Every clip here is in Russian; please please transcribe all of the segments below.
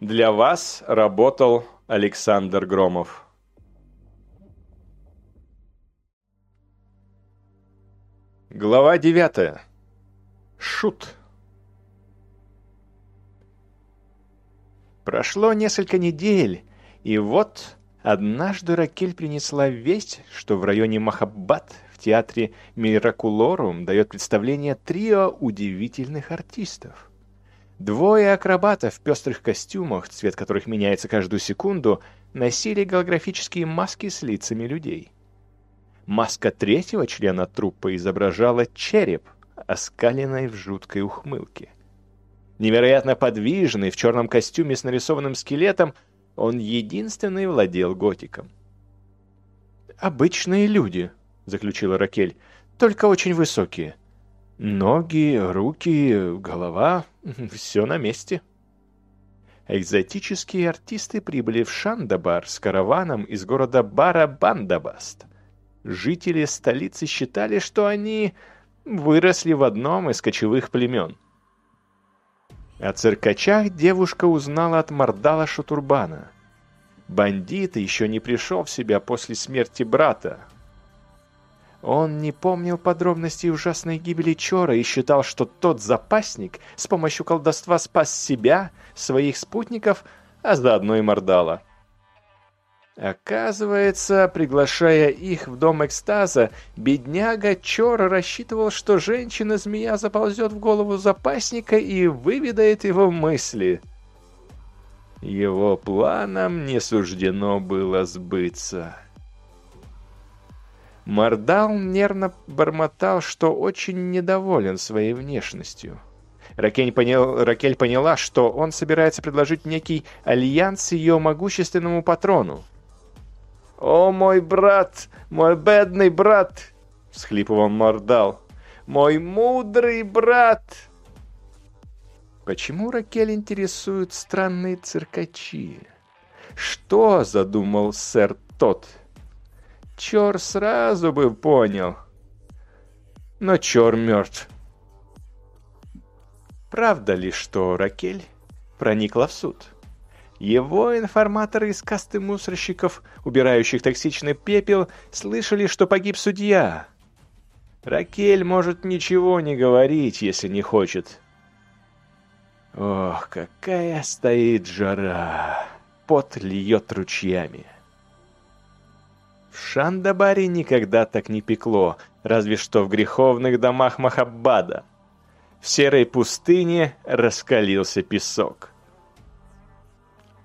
Для вас работал Александр Громов. Глава девятая. Шут. Прошло несколько недель, и вот однажды Ракель принесла весть, что в районе Махаббат в театре Миракулорум дает представление трио удивительных артистов. Двое акробатов в пестрых костюмах, цвет которых меняется каждую секунду, носили голографические маски с лицами людей. Маска третьего члена труппы изображала череп, оскаленный в жуткой ухмылке. Невероятно подвижный, в черном костюме с нарисованным скелетом, он единственный владел готиком. «Обычные люди», — заключила Ракель, — «только очень высокие. Ноги, руки, голова — все на месте». Экзотические артисты прибыли в Шандабар с караваном из города Бара-Бандабаст. Жители столицы считали, что они выросли в одном из кочевых племен. О циркачах девушка узнала от Мордала Шатурбана. Бандит еще не пришел в себя после смерти брата, он не помнил подробностей ужасной гибели Чора и считал, что тот запасник с помощью колдовства спас себя, своих спутников, а заодно и Мордала. Оказывается, приглашая их в дом экстаза, бедняга Чор рассчитывал, что женщина-змея заползет в голову запасника и выведает его мысли. Его планам не суждено было сбыться. Мордал нервно бормотал, что очень недоволен своей внешностью. Ракель, понял, Ракель поняла, что он собирается предложить некий альянс ее могущественному патрону. «О, мой брат! Мой бедный брат!» — всхлипывал Мордал. «Мой мудрый брат!» Почему Ракель интересуют странные циркачи? Что задумал сэр тот? Чор сразу бы понял. Но Чор мертв. Правда ли, что Ракель проникла в суд? Его информаторы из касты мусорщиков, убирающих токсичный пепел, слышали, что погиб судья. Ракель может ничего не говорить, если не хочет. Ох, какая стоит жара! Пот льет ручьями. В Шандабаре никогда так не пекло, разве что в греховных домах Махаббада. В серой пустыне раскалился песок.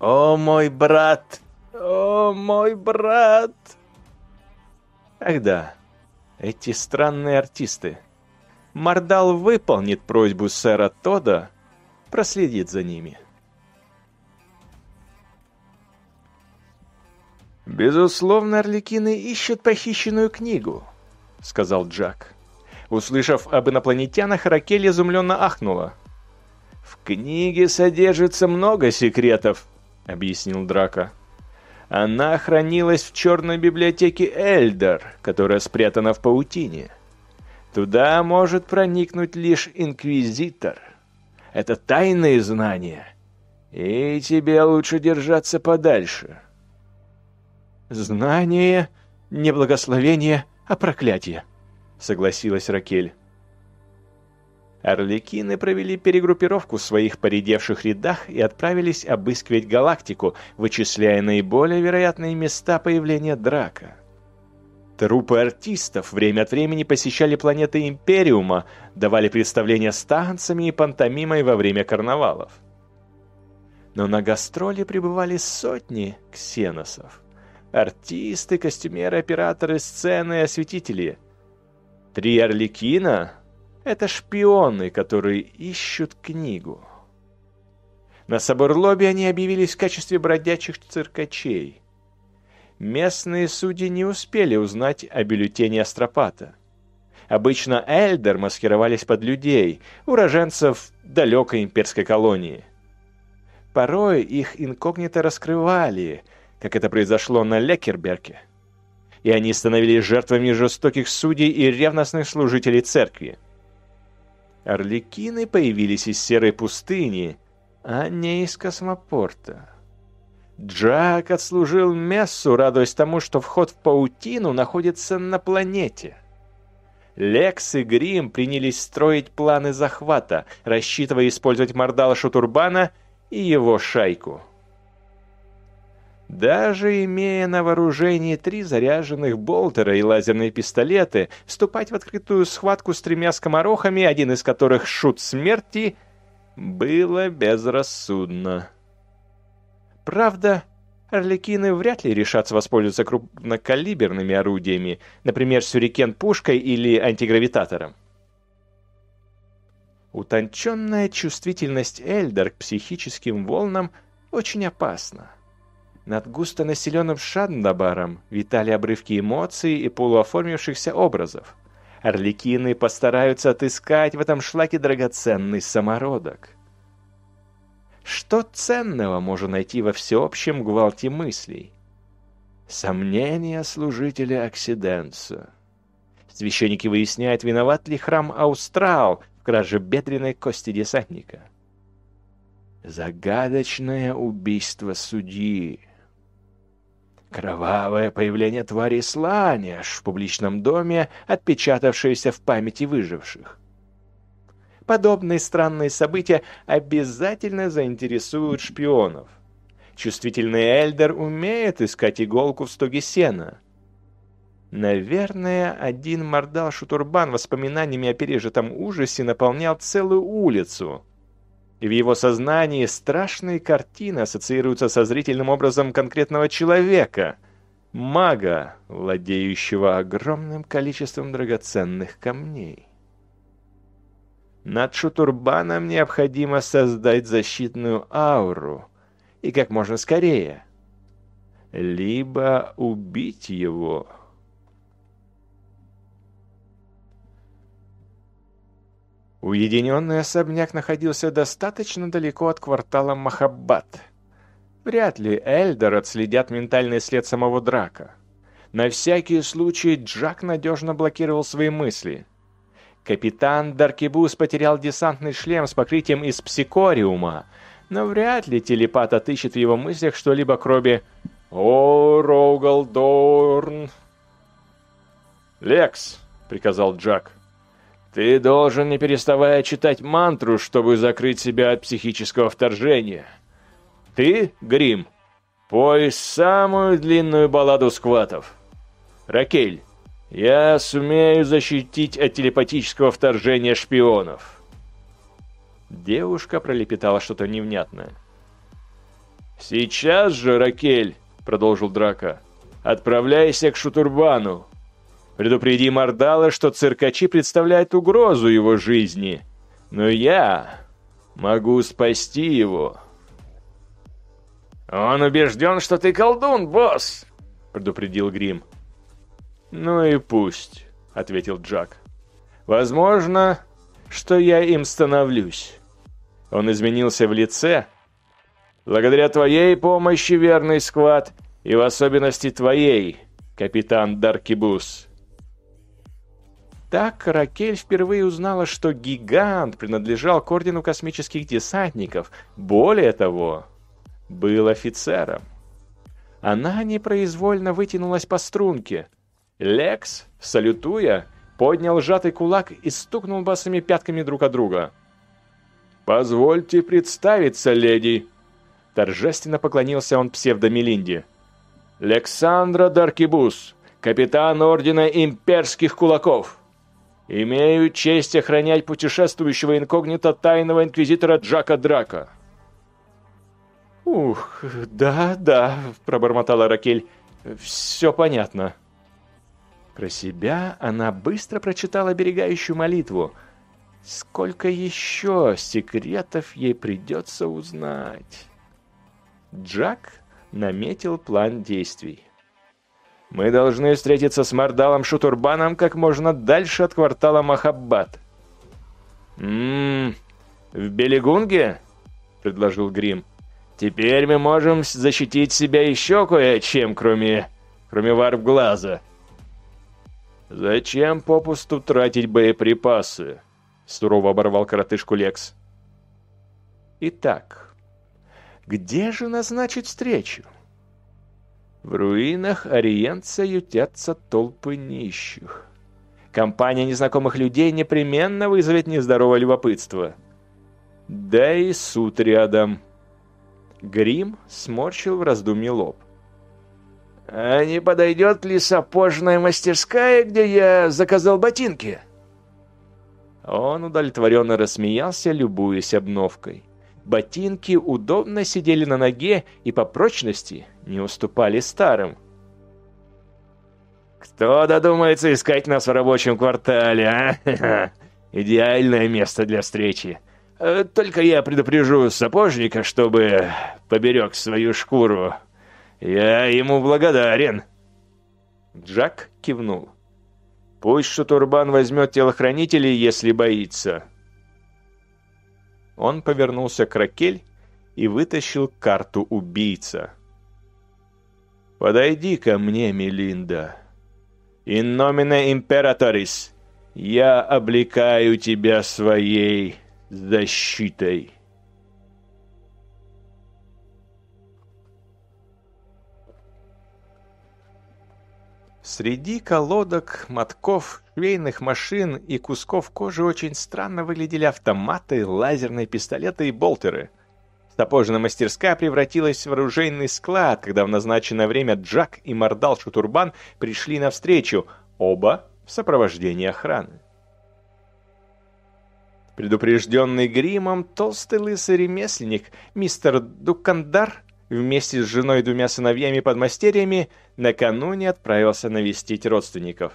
«О, мой брат! О, мой брат!» Ах да, эти странные артисты. Мордал выполнит просьбу сэра Тода, проследит за ними. «Безусловно, Орликины ищут похищенную книгу», — сказал Джак. Услышав об инопланетянах, Ракель изумленно ахнула. «В книге содержится много секретов», — объяснил Драка. «Она хранилась в черной библиотеке Эльдер, которая спрятана в паутине. Туда может проникнуть лишь Инквизитор. Это тайные знания, и тебе лучше держаться подальше». «Знание, не благословение, а проклятие», — согласилась Ракель. Орликины провели перегруппировку в своих поредевших рядах и отправились обыскивать галактику, вычисляя наиболее вероятные места появления драка. Трупы артистов время от времени посещали планеты Империума, давали представления с танцами и пантомимой во время карнавалов. Но на гастроли пребывали сотни ксеносов. Артисты, костюмеры, операторы, сцены осветители. Три Орликина — это шпионы, которые ищут книгу. На Соборлобе они объявились в качестве бродячих циркачей. Местные судьи не успели узнать о бюллетене Астропата. Обычно Эльдер маскировались под людей, уроженцев далекой имперской колонии. Порой их инкогнито раскрывали — как это произошло на Лекерберке. И они становились жертвами жестоких судей и ревностных служителей церкви. Орликины появились из серой пустыни а не из космопорта. Джак отслужил мессу, радуясь тому, что вход в паутину находится на планете. Лекс и Грим принялись строить планы захвата, рассчитывая использовать Мордала Шутурбана и его шайку. Даже имея на вооружении три заряженных болтера и лазерные пистолеты, вступать в открытую схватку с тремя скоморохами, один из которых шут смерти, было безрассудно. Правда, орликины вряд ли решатся воспользоваться крупнокалиберными орудиями, например, сюрикен-пушкой или антигравитатором. Утонченная чувствительность Эльдер к психическим волнам очень опасна. Над густонаселенным Шандабаром витали обрывки эмоций и полуоформившихся образов. Орликины постараются отыскать в этом шлаке драгоценный самородок. Что ценного можно найти во всеобщем гвалте мыслей? Сомнения служителя Оксиденса. Священники выясняют, виноват ли храм Аустрал в краже бедренной кости десантника. Загадочное убийство судьи. Кровавое появление твари Сланеш в публичном доме, отпечатавшееся в памяти выживших. Подобные странные события обязательно заинтересуют шпионов. Чувствительный Эльдер умеет искать иголку в стоге сена. Наверное, один мордал Шутурбан воспоминаниями о пережитом ужасе наполнял целую улицу. В его сознании страшные картины ассоциируются со зрительным образом конкретного человека, мага, владеющего огромным количеством драгоценных камней. Над Шутурбаном необходимо создать защитную ауру. И как можно скорее. Либо убить его. Уединенный особняк находился достаточно далеко от квартала Махаббат. Вряд ли Эльдор отследят ментальный след самого Драка. На всякий случай Джак надежно блокировал свои мысли – Капитан Даркибус потерял десантный шлем с покрытием из псикориума, но вряд ли телепат отыщет в его мыслях что-либо кроме «О, Рогалдорн!» «Лекс!» — приказал Джак. «Ты должен, не переставая читать мантру, чтобы закрыть себя от психического вторжения. Ты, Грим, пой самую длинную балладу скватов. Ракель, я сумею защитить от телепатического вторжения шпионов. Девушка пролепетала что-то невнятное. «Сейчас же, Ракель!» — продолжил Драка. «Отправляйся к Шутурбану. Предупреди Мордала, что циркачи представляют угрозу его жизни. Но я могу спасти его». «Он убежден, что ты колдун, босс!» — предупредил Грим. «Ну и пусть», — ответил Джак. «Возможно, что я им становлюсь». Он изменился в лице. «Благодаря твоей помощи, верный сквад, и в особенности твоей, капитан Даркибус». Так Ракель впервые узнала, что гигант принадлежал к Ордену Космических Десантников. Более того, был офицером. Она непроизвольно вытянулась по струнке — Лекс, салютуя, поднял сжатый кулак и стукнул босыми пятками друг от друга. «Позвольте представиться, леди!» Торжественно поклонился он псевдомелинде. «Лександра Даркибус, капитан Ордена Имперских Кулаков. Имею честь охранять путешествующего инкогнито тайного инквизитора Джака Драка». «Ух, да, да», — пробормотала Ракель. «Все понятно». Про себя она быстро прочитала оберегающую молитву. Сколько еще секретов ей придется узнать? Джак наметил план действий. «Мы должны встретиться с Мардалом Шутурбаном как можно дальше от квартала Махаббат». «Ммм, в Белегунге?» — предложил Грим. «Теперь мы можем защитить себя еще кое-чем, кроме... кроме варп глаза». «Зачем попусту тратить боеприпасы?» — сурово оборвал коротышку Лекс. Итак, Где же назначить встречу? В руинах Ориентца ютятся толпы нищих. Компания незнакомых людей непременно вызовет нездоровое любопытство. Да и суд рядом. Грим сморщил в раздумье лоб. «А не подойдет ли сапожная мастерская, где я заказал ботинки?» Он удовлетворенно рассмеялся, любуясь обновкой. Ботинки удобно сидели на ноге и по прочности не уступали старым. «Кто додумается искать нас в рабочем квартале, а? Идеальное место для встречи. Э, только я предупрежу сапожника, чтобы поберег свою шкуру. Я ему благодарен». Джак кивнул. «Пусть Шутурбан возьмет телохранителей, если боится». Он повернулся к Ракель и вытащил карту убийца. «Подойди ко мне, Мелинда. In nomine imperatoris, я облекаю тебя своей защитой». Среди колодок, мотков, швейных машин и кусков кожи очень странно выглядели автоматы, лазерные пистолеты и болтеры. Сапожная мастерская превратилась в оружейный склад, когда в назначенное время Джак и Мордал Шутурбан пришли навстречу, оба в сопровождении охраны. Предупрежденный гримом, толстый лысый ремесленник, мистер Дукандар, вместе с женой и двумя сыновьями-подмастерьями, накануне отправился навестить родственников.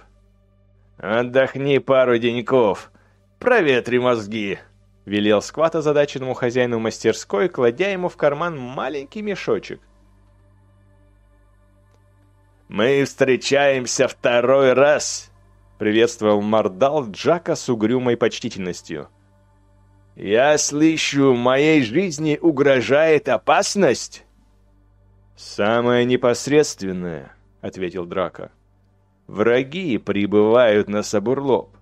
«Отдохни пару деньков, проветри мозги», — велел Скват озадаченному хозяину мастерской, кладя ему в карман маленький мешочек. «Мы встречаемся второй раз», — приветствовал Мордал Джака с угрюмой почтительностью. «Я слышу, моей жизни угрожает опасность?» «Самое непосредственное», — ответил Драко. «Враги прибывают на Сабурлоп.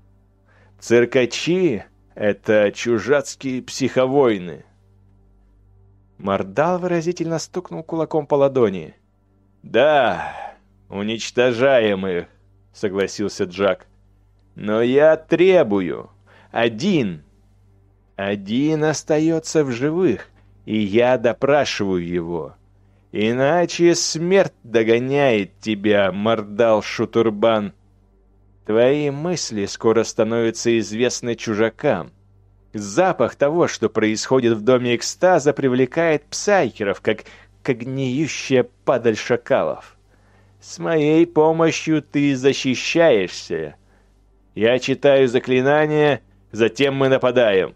Циркачи — это чужацкие психовойны». Мордал выразительно стукнул кулаком по ладони. «Да, уничтожаем их», — согласился Джак. «Но я требую. Один. Один остается в живых, и я допрашиваю его. Иначе смерть догоняет тебя, мордал Шутурбан. Твои мысли скоро становятся известны чужакам. Запах того, что происходит в доме экстаза, привлекает псайкеров, как, как гниющая падаль шакалов. С моей помощью ты защищаешься. Я читаю заклинания, затем мы нападаем.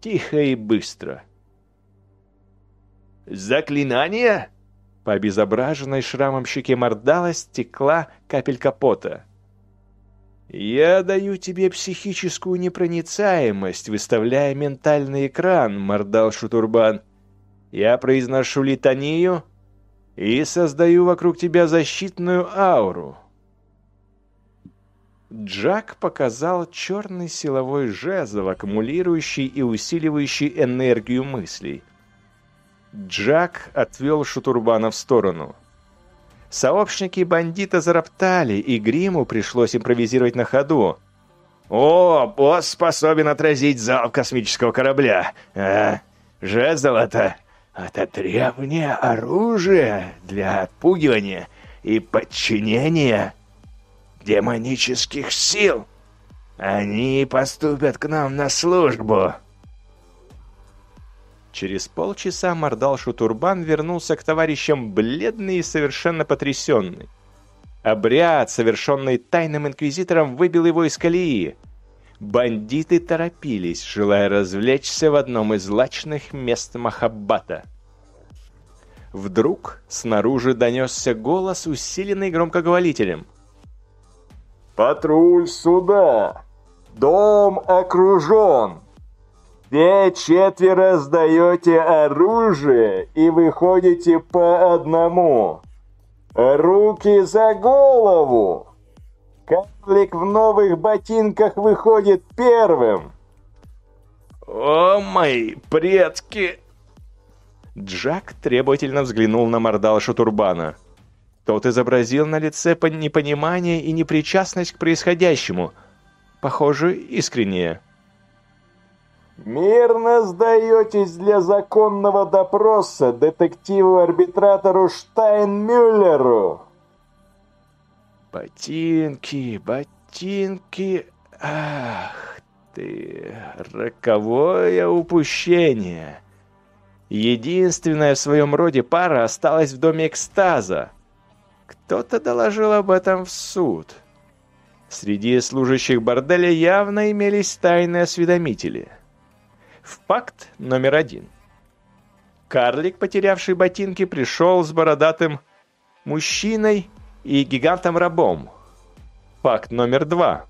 Тихо и быстро. — «Заклинание?» По обезображенной шрамом щеке мордала стекла капелька пота. «Я даю тебе психическую непроницаемость, выставляя ментальный экран, мордал Шутурбан. Я произношу литанию и создаю вокруг тебя защитную ауру». Джак показал черный силовой жезл, аккумулирующий и усиливающий энергию мыслей. Джак отвел Шутурбана в сторону. Сообщники бандита зароптали, и Гриму пришлось импровизировать на ходу. «О, босс способен отразить залп космического корабля! А, это... это древнее оружие для отпугивания и подчинения демонических сил! Они поступят к нам на службу!» Через полчаса мордал Шутурбан вернулся к товарищам бледный и совершенно потрясенный. Обряд, совершенный тайным инквизитором, выбил его из колеи. Бандиты торопились, желая развлечься в одном из лачных мест Махаббата. Вдруг снаружи донесся голос, усиленный громкоговорителем. «Патруль сюда! Дом окружен!» Все четверо сдаете оружие и выходите по одному. Руки за голову! Карлик в новых ботинках выходит первым. О, мои предки! Джак требовательно взглянул на мордала Шатурбана. Тот изобразил на лице непонимание и непричастность к происходящему. Похоже, искреннее. «Мирно сдаетесь для законного допроса детективу-арбитратору Штайнмюллеру!» «Ботинки, ботинки, ах ты, роковое упущение!» Единственная в своем роде пара осталась в доме экстаза. Кто-то доложил об этом в суд. Среди служащих борделя явно имелись тайные осведомители. Факт номер один. Карлик, потерявший ботинки, пришел с бородатым мужчиной и гигантом-рабом. Факт номер два.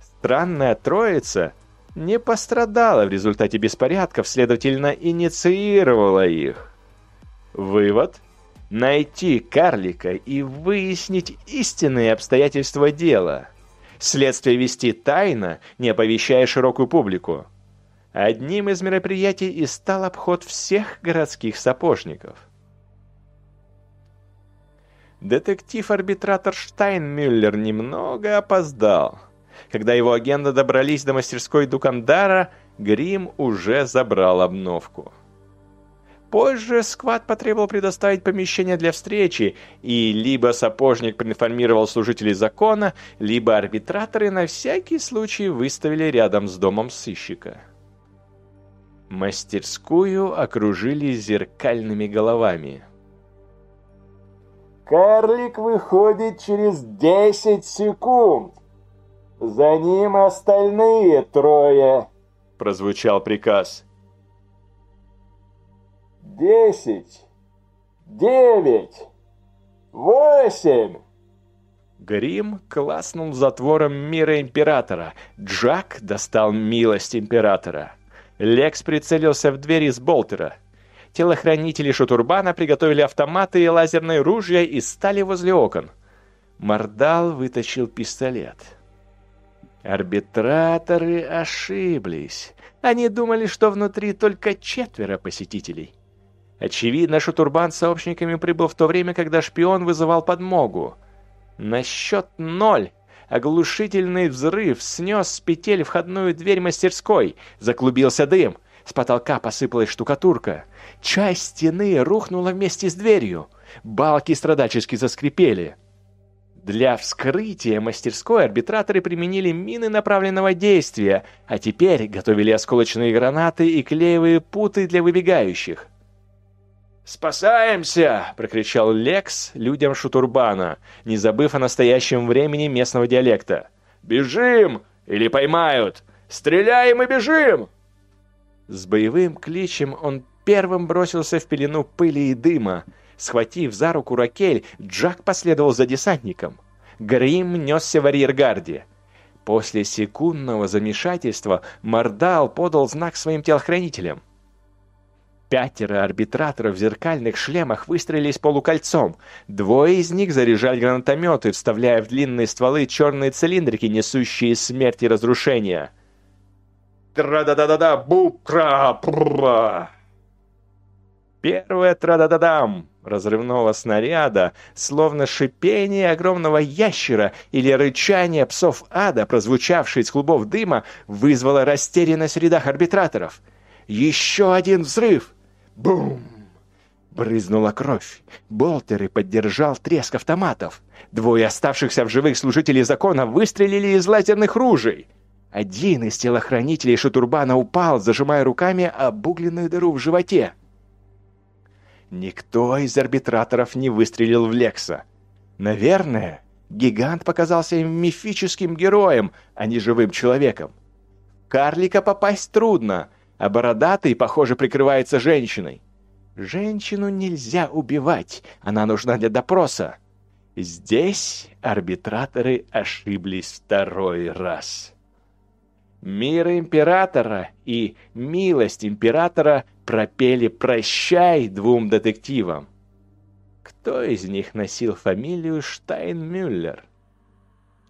Странная троица – не пострадала в результате беспорядков, следовательно, инициировала их. Вывод – найти карлика и выяснить истинные обстоятельства дела. Следствие вести тайно, не оповещая широкую публику. Одним из мероприятий и стал обход всех городских сапожников. Детектив-арбитратор Штайнмюллер немного опоздал – когда его агенты добрались до мастерской Дукандара, Грим уже забрал обновку. Позже сквад потребовал предоставить помещение для встречи, и либо сапожник проинформировал служителей закона, либо арбитраторы на всякий случай выставили рядом с домом сыщика. Мастерскую окружили зеркальными головами. «Карлик выходит через 10 секунд!» «За ним остальные трое!» — прозвучал приказ. «Десять! Девять! Восемь!» Грим класснул затвором мира Императора. Джак достал милость Императора. Лекс прицелился в дверь из болтера. Телохранители Шутурбана приготовили автоматы и лазерные ружья и стали возле окон. Мордал вытащил пистолет. Арбитраторы ошиблись. Они думали, что внутри только четверо посетителей. Очевидно, Шутурбан с сообщниками прибыл в то время, когда шпион вызывал подмогу. На счет ноль оглушительный взрыв снес с петель входную дверь мастерской. Заклубился дым. С потолка посыпалась штукатурка. Часть стены рухнула вместе с дверью. Балки страдачески заскрипели. Для вскрытия мастерской арбитраторы применили мины направленного действия, а теперь готовили осколочные гранаты и клеевые путы для выбегающих. «Спасаемся!» — прокричал Лекс людям Шутурбана, не забыв о настоящем времени местного диалекта. «Бежим! Или поймают! Стреляем и бежим!» С боевым кличем он первым бросился в пелену пыли и дыма, Схватив за руку Ракель, Джак последовал за десантником. Грим несся в арьергарде. После секундного замешательства Мордал подал знак своим телохранителям. Пятеро арбитраторов в зеркальных шлемах выстрелились полукольцом. Двое из них заряжали гранатометы, вставляя в длинные стволы черные цилиндрики, несущие смерть и разрушение. «Тра-да-да-да-да! Букра!» Первое «тра-да-да-дам!» разрывного снаряда, словно шипение огромного ящера или рычание псов ада, прозвучавшее из клубов дыма, вызвало растерянность в рядах арбитраторов. Еще один взрыв! Бум! Брызнула кровь. Болтеры поддержал треск автоматов. Двое оставшихся в живых служителей закона выстрелили из лазерных ружей. Один из телохранителей Шатурбана упал, зажимая руками обугленную дыру в животе. Никто из арбитраторов не выстрелил в Лекса. Наверное, гигант показался им мифическим героем, а не живым человеком. Карлика попасть трудно, а бородатый, похоже, прикрывается женщиной. Женщину нельзя убивать, она нужна для допроса. Здесь арбитраторы ошиблись второй раз. Мир императора и милость императора пропели «Прощай» двум детективам. Кто из них носил фамилию Штайнмюллер?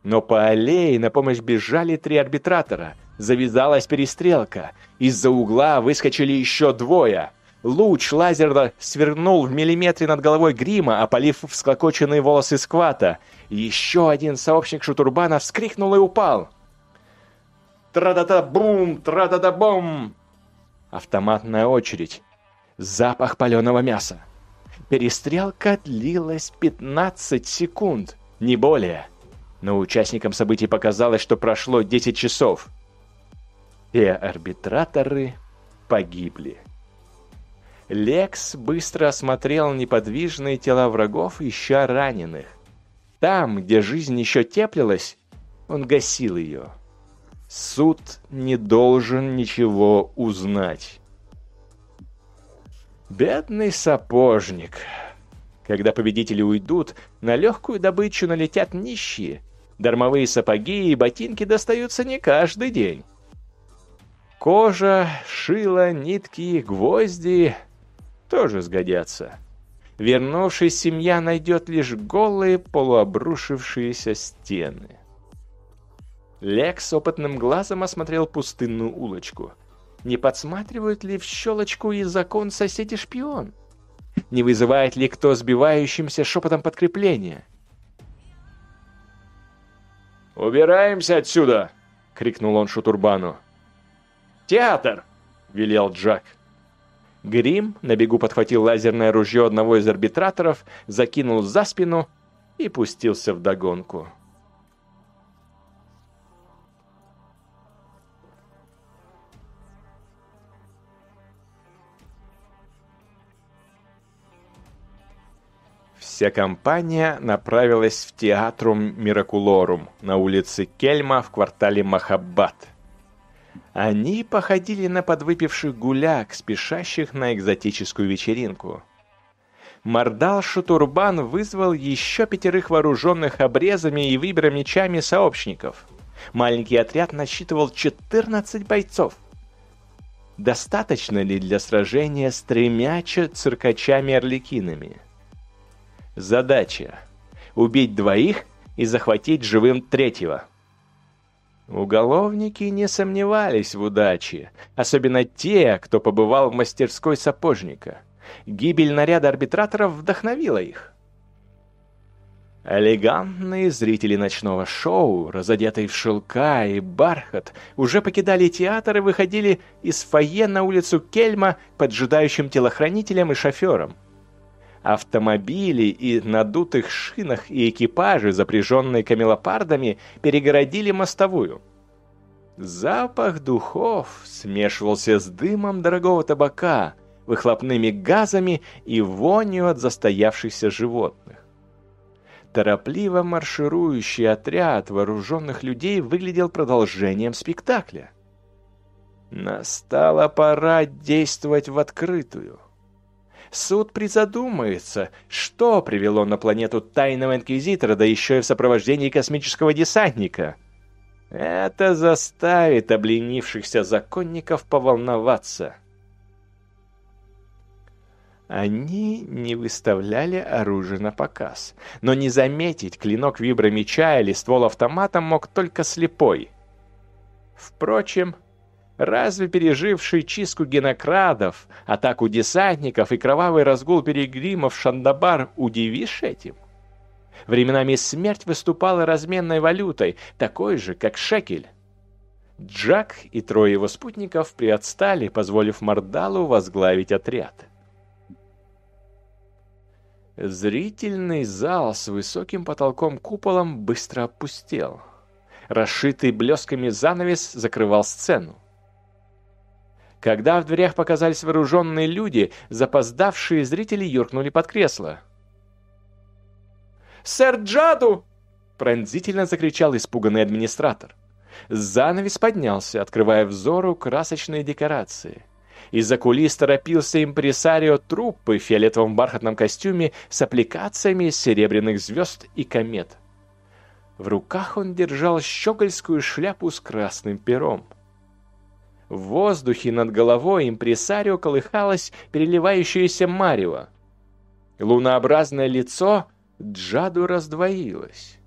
Но по аллее на помощь бежали три арбитратора. Завязалась перестрелка. Из-за угла выскочили еще двое. Луч лазера свернул в миллиметре над головой грима, опалив всклокоченные волосы сквата. Еще один сообщник Шутурбана вскрикнул и упал. Тра-да-да-бум! Тра-да-да-бум! Автоматная очередь. Запах паленого мяса. Перестрелка длилась 15 секунд, не более. Но участникам событий показалось, что прошло 10 часов. И арбитраторы погибли. Лекс быстро осмотрел неподвижные тела врагов, ища раненых. Там, где жизнь еще теплилась, он гасил ее. Суд не должен ничего узнать. Бедный сапожник. Когда победители уйдут, на легкую добычу налетят нищие. Дармовые сапоги и ботинки достаются не каждый день. Кожа, шило, нитки, гвозди тоже сгодятся. Вернувшись, семья найдет лишь голые полуобрушившиеся стены. Лекс опытным глазом осмотрел пустынную улочку. Не подсматривают ли в щелочку и закон соседи-шпион? Не вызывает ли кто сбивающимся шепотом подкрепления? «Убираемся отсюда!» — крикнул он Шутурбану. «Театр!» — велел Джак. Грим на бегу подхватил лазерное ружье одного из арбитраторов, закинул за спину и пустился в догонку. Вся компания направилась в Театрум Миракулорум на улице Кельма в квартале Махаббат – они походили на подвыпивших гуляк, спешащих на экзотическую вечеринку. Мордал Шутурбан вызвал еще пятерых вооруженных обрезами и вибромечами сообщников. Маленький отряд насчитывал 14 бойцов. Достаточно ли для сражения с тремя циркачами-орликинами? Задача – убить двоих и захватить живым третьего – Уголовники не сомневались в удаче, особенно те, кто побывал в мастерской сапожника. Гибель наряда арбитраторов вдохновила их. Элегантные зрители ночного шоу, разодетые в шелка и бархат, уже покидали театр и выходили из фойе на улицу Кельма поджидающим телохранителем и шофером. Автомобили и надутых шинах и экипажи, запряженные камелопардами, перегородили мостовую. Запах духов смешивался с дымом дорогого табака, выхлопными газами и вонью от застоявшихся животных. Торопливо марширующий отряд вооруженных людей выглядел продолжением спектакля. Настала пора действовать в открытую. Суд призадумается, что привело на планету тайного инквизитора, да еще и в сопровождении космического десантника. Это заставит обленившихся законников поволноваться. Они не выставляли оружие на показ, но не заметить клинок вибромеча или ствол автомата мог только слепой. Впрочем, Разве переживший чистку генокрадов, атаку десантников и кровавый разгул перегримов Шандабар удивишь этим? Временами смерть выступала разменной валютой, такой же, как шекель. Джак и трое его спутников приотстали, позволив Мордалу возглавить отряд. Зрительный зал с высоким потолком-куполом быстро опустел. Расшитый блесками занавес закрывал сцену. Когда в дверях показались вооруженные люди, запоздавшие зрители юркнули под кресло. «Сэр Джаду!» — пронзительно закричал испуганный администратор. Занавес поднялся, открывая взору красочные декорации. Из-за кулис торопился импресарио труппы в фиолетовом бархатном костюме с аппликациями серебряных звезд и комет. В руках он держал щегольскую шляпу с красным пером. В воздухе над головой импресарио колыхалось переливающееся марево. Лунообразное лицо Джаду раздвоилось.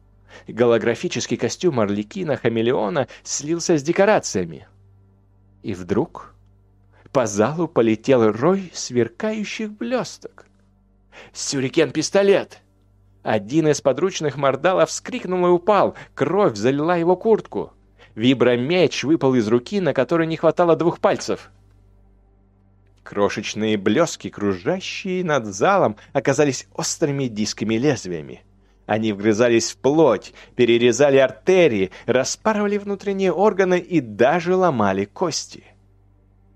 Голографический костюм Орликина-хамелеона слился с декорациями. И вдруг По залу полетел рой сверкающих блесток. «Сюрикен-пистолет!» Один из подручных мордалов вскрикнул и упал. Кровь залила его куртку. Вибромеч выпал из руки, на которой не хватало двух пальцев. Крошечные блески, кружащие над залом, оказались острыми дисками лезвиями. Они вгрызались в плоть, перерезали артерии, распарывали внутренние органы и даже ломали кости.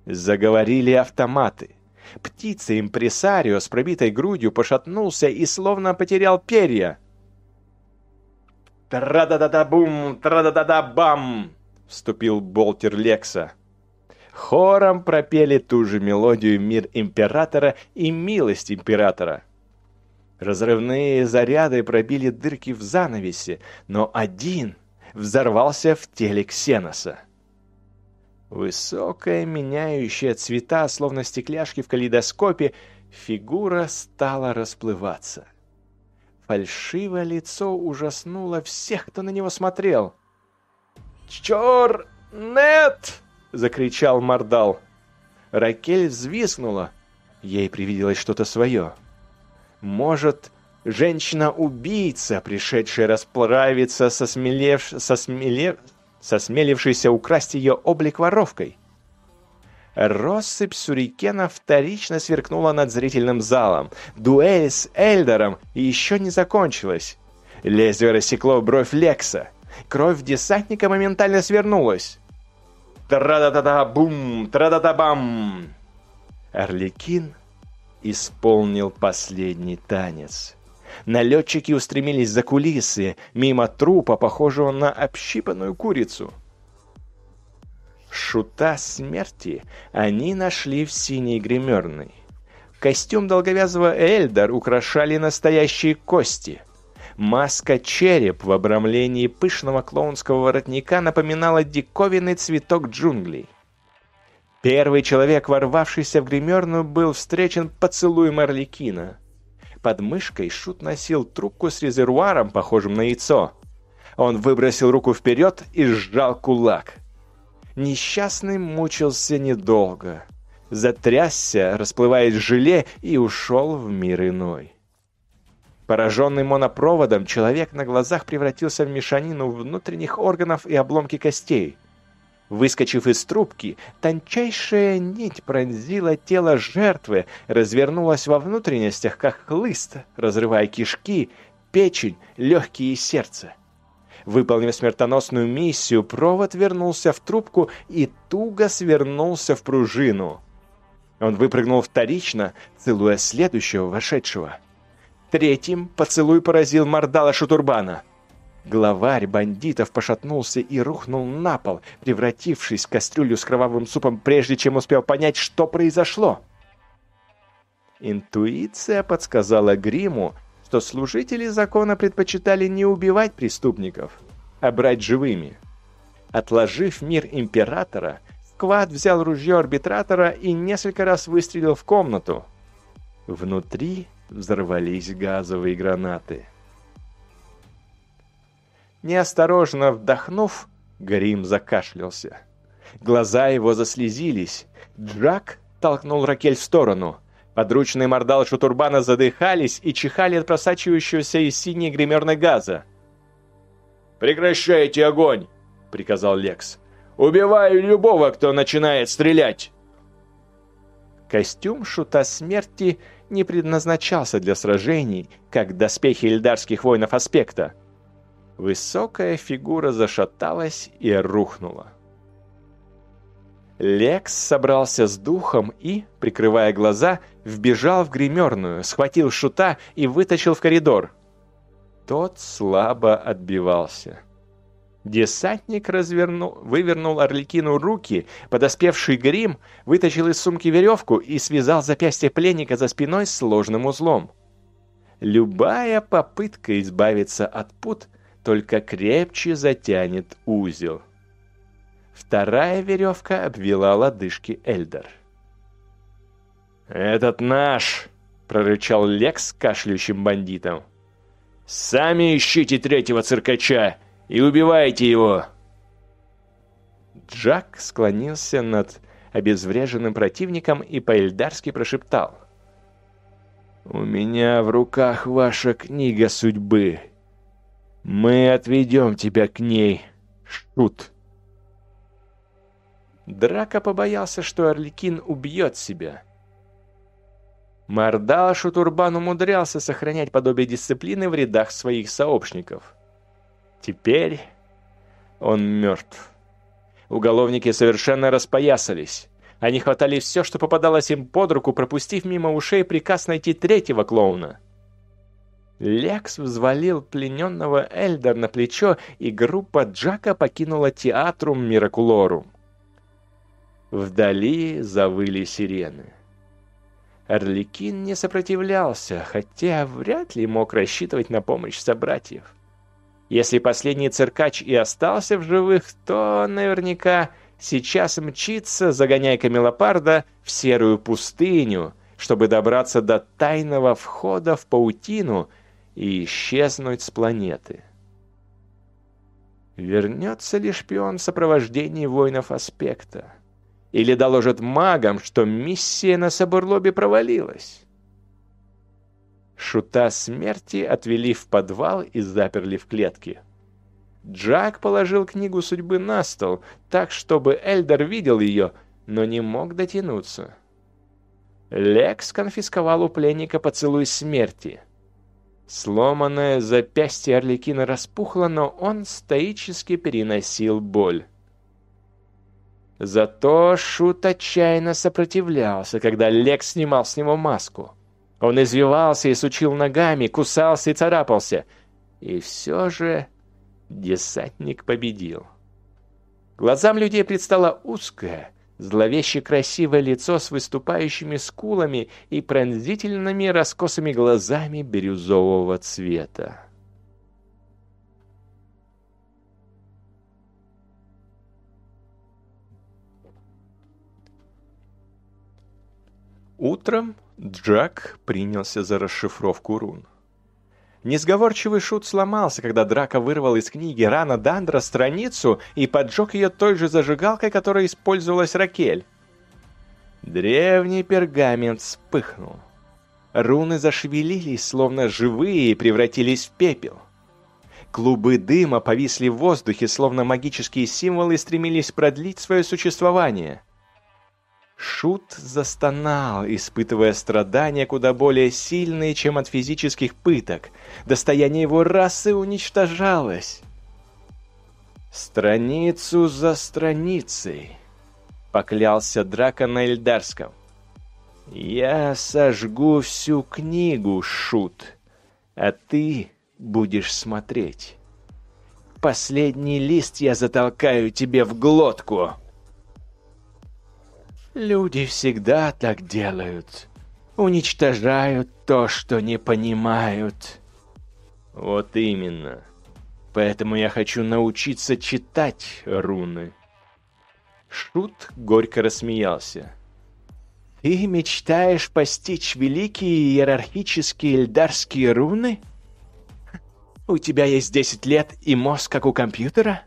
Заговорили автоматы. Птица-импресарио с пробитой грудью пошатнулся и словно потерял перья. «Тра-да-да-да-бум! Тра-да-да-да-бам!» — вступил Болтер Лекса. Хором пропели ту же мелодию «Мир Императора» и «Милость Императора». Разрывные заряды пробили дырки в занавесе, но один взорвался в теле Ксеноса. Высокая, меняющая цвета, словно стекляшки в калейдоскопе, фигура стала расплываться. Фальшивое лицо ужаснуло всех, кто на него смотрел. «Чёр! Нет!» — закричал Мордал. Ракель взвизгнула. Ей привиделось что-то свое. Может, женщина-убийца, пришедшая расплавиться со, смелев... со, смелев... со смелившейся украсть ее облик воровкой? Россыпь сюрикена вторично сверкнула над зрительным залом. Дуэль с Эльдером еще не закончилась. Лезвие рассекло бровь Лекса. Кровь десантника моментально свернулась. Тра-да-да-да-бум! Тра-да-да-бам! Орликин исполнил последний танец. Налетчики устремились за кулисы, мимо трупа, похожего на общипанную курицу. Шута смерти они нашли в синей гримерной. Костюм долговязого Эльдар украшали настоящие кости — Маска-череп в обрамлении пышного клоунского воротника напоминала диковинный цветок джунглей. Первый человек, ворвавшийся в гримерную, был встречен поцелуем Орликина. Под мышкой Шут носил трубку с резервуаром, похожим на яйцо. Он выбросил руку вперед и сжал кулак. Несчастный мучился недолго. Затрясся, расплываясь в желе, и ушел в мир иной. Пораженный монопроводом, человек на глазах превратился в мешанину внутренних органов и обломки костей. Выскочив из трубки, тончайшая нить пронзила тело жертвы, развернулась во внутренностях, как хлыст, разрывая кишки, печень, легкие и сердце. Выполнив смертоносную миссию, провод вернулся в трубку и туго свернулся в пружину. Он выпрыгнул вторично, целуя следующего вошедшего — Третьим поцелуй поразил Мордала Шутурбана. Главарь бандитов пошатнулся и рухнул на пол, превратившись в кастрюлю с кровавым супом, прежде чем успел понять, что произошло. Интуиция подсказала Гриму, что служители закона предпочитали не убивать преступников, а брать живыми. Отложив мир императора, Сквад взял ружье арбитратора и несколько раз выстрелил в комнату. Внутри взорвались газовые гранаты. Неосторожно вдохнув, Грим закашлялся. Глаза его заслезились. Джак толкнул Ракель в сторону. Подручные мордал Шутурбана задыхались и чихали от просачивающегося из синей гримерной газа. «Прекращайте огонь!» — приказал Лекс. «Убиваю любого, кто начинает стрелять!» Костюм Шута Смерти не предназначался для сражений, как доспехи эльдарских воинов аспекта. Высокая фигура зашаталась и рухнула. Лекс собрался с духом и, прикрывая глаза, вбежал в гримерную, схватил шута и вытащил в коридор. Тот слабо отбивался. Десантник развернул, вывернул Орликину руки, подоспевший грим вытащил из сумки веревку и связал запястье пленника за спиной сложным узлом. Любая попытка избавиться от пут только крепче затянет узел. Вторая веревка обвела лодыжки Эльдер. «Этот наш!» — прорычал Лекс кашляющим бандитом. «Сами ищите третьего циркача и убивайте его!» Джак склонился над обезвреженным противником и по-эльдарски прошептал. «У меня в руках ваша книга судьбы. Мы отведем тебя к ней, Шут». Драка побоялся, что Орликин убьет себя. Мордал Шутурбан умудрялся сохранять подобие дисциплины в рядах своих сообщников. Теперь он мертв. Уголовники совершенно распоясались. Они хватали все, что попадалось им под руку, пропустив мимо ушей приказ найти третьего клоуна. Лекс взвалил плененного Эльдер на плечо, и группа Джака покинула театрум Миракулорум. Вдали завыли сирены. Орликин не сопротивлялся, хотя вряд ли мог рассчитывать на помощь собратьев. Если последний циркач и остался в живых, то наверняка сейчас мчится, загоняя камелопарда, в серую пустыню, чтобы добраться до тайного входа в паутину и исчезнуть с планеты. Вернется ли шпион в сопровождении воинов Аспекта? Или доложит магам, что миссия на Сабурлобе провалилась. Шута смерти отвели в подвал и заперли в клетке. Джак положил книгу судьбы на стол, так, чтобы Эльдер видел ее, но не мог дотянуться. Лекс конфисковал у пленника поцелуй смерти. Сломанное запястье Орликина распухло, но он стоически переносил боль. Зато Шут отчаянно сопротивлялся, когда Лекс снимал с него маску. Он извивался и сучил ногами, кусался и царапался. И все же десантник победил. Глазам людей предстало узкое, зловеще красивое лицо с выступающими скулами и пронзительными раскосыми глазами бирюзового цвета. Утром Джак принялся за расшифровку рун. Несговорчивый шут сломался, когда Драка вырвал из книги Рана Дандра страницу и поджег ее той же зажигалкой, которой использовалась Ракель. Древний пергамент вспыхнул. Руны зашевелились, словно живые, и превратились в пепел. Клубы дыма повисли в воздухе, словно магические символы стремились продлить свое существование. Шут застонал, испытывая страдания куда более сильные, чем от физических пыток. Достояние его расы уничтожалось. «Страницу за страницей», — поклялся Драка на Эльдарском. «Я сожгу всю книгу, Шут, а ты будешь смотреть. Последний лист я затолкаю тебе в глотку». Люди всегда так делают. Уничтожают то, что не понимают. Вот именно. Поэтому я хочу научиться читать руны. Шут горько рассмеялся. Ты мечтаешь постичь великие иерархические эльдарские руны? У тебя есть 10 лет и мозг, как у компьютера?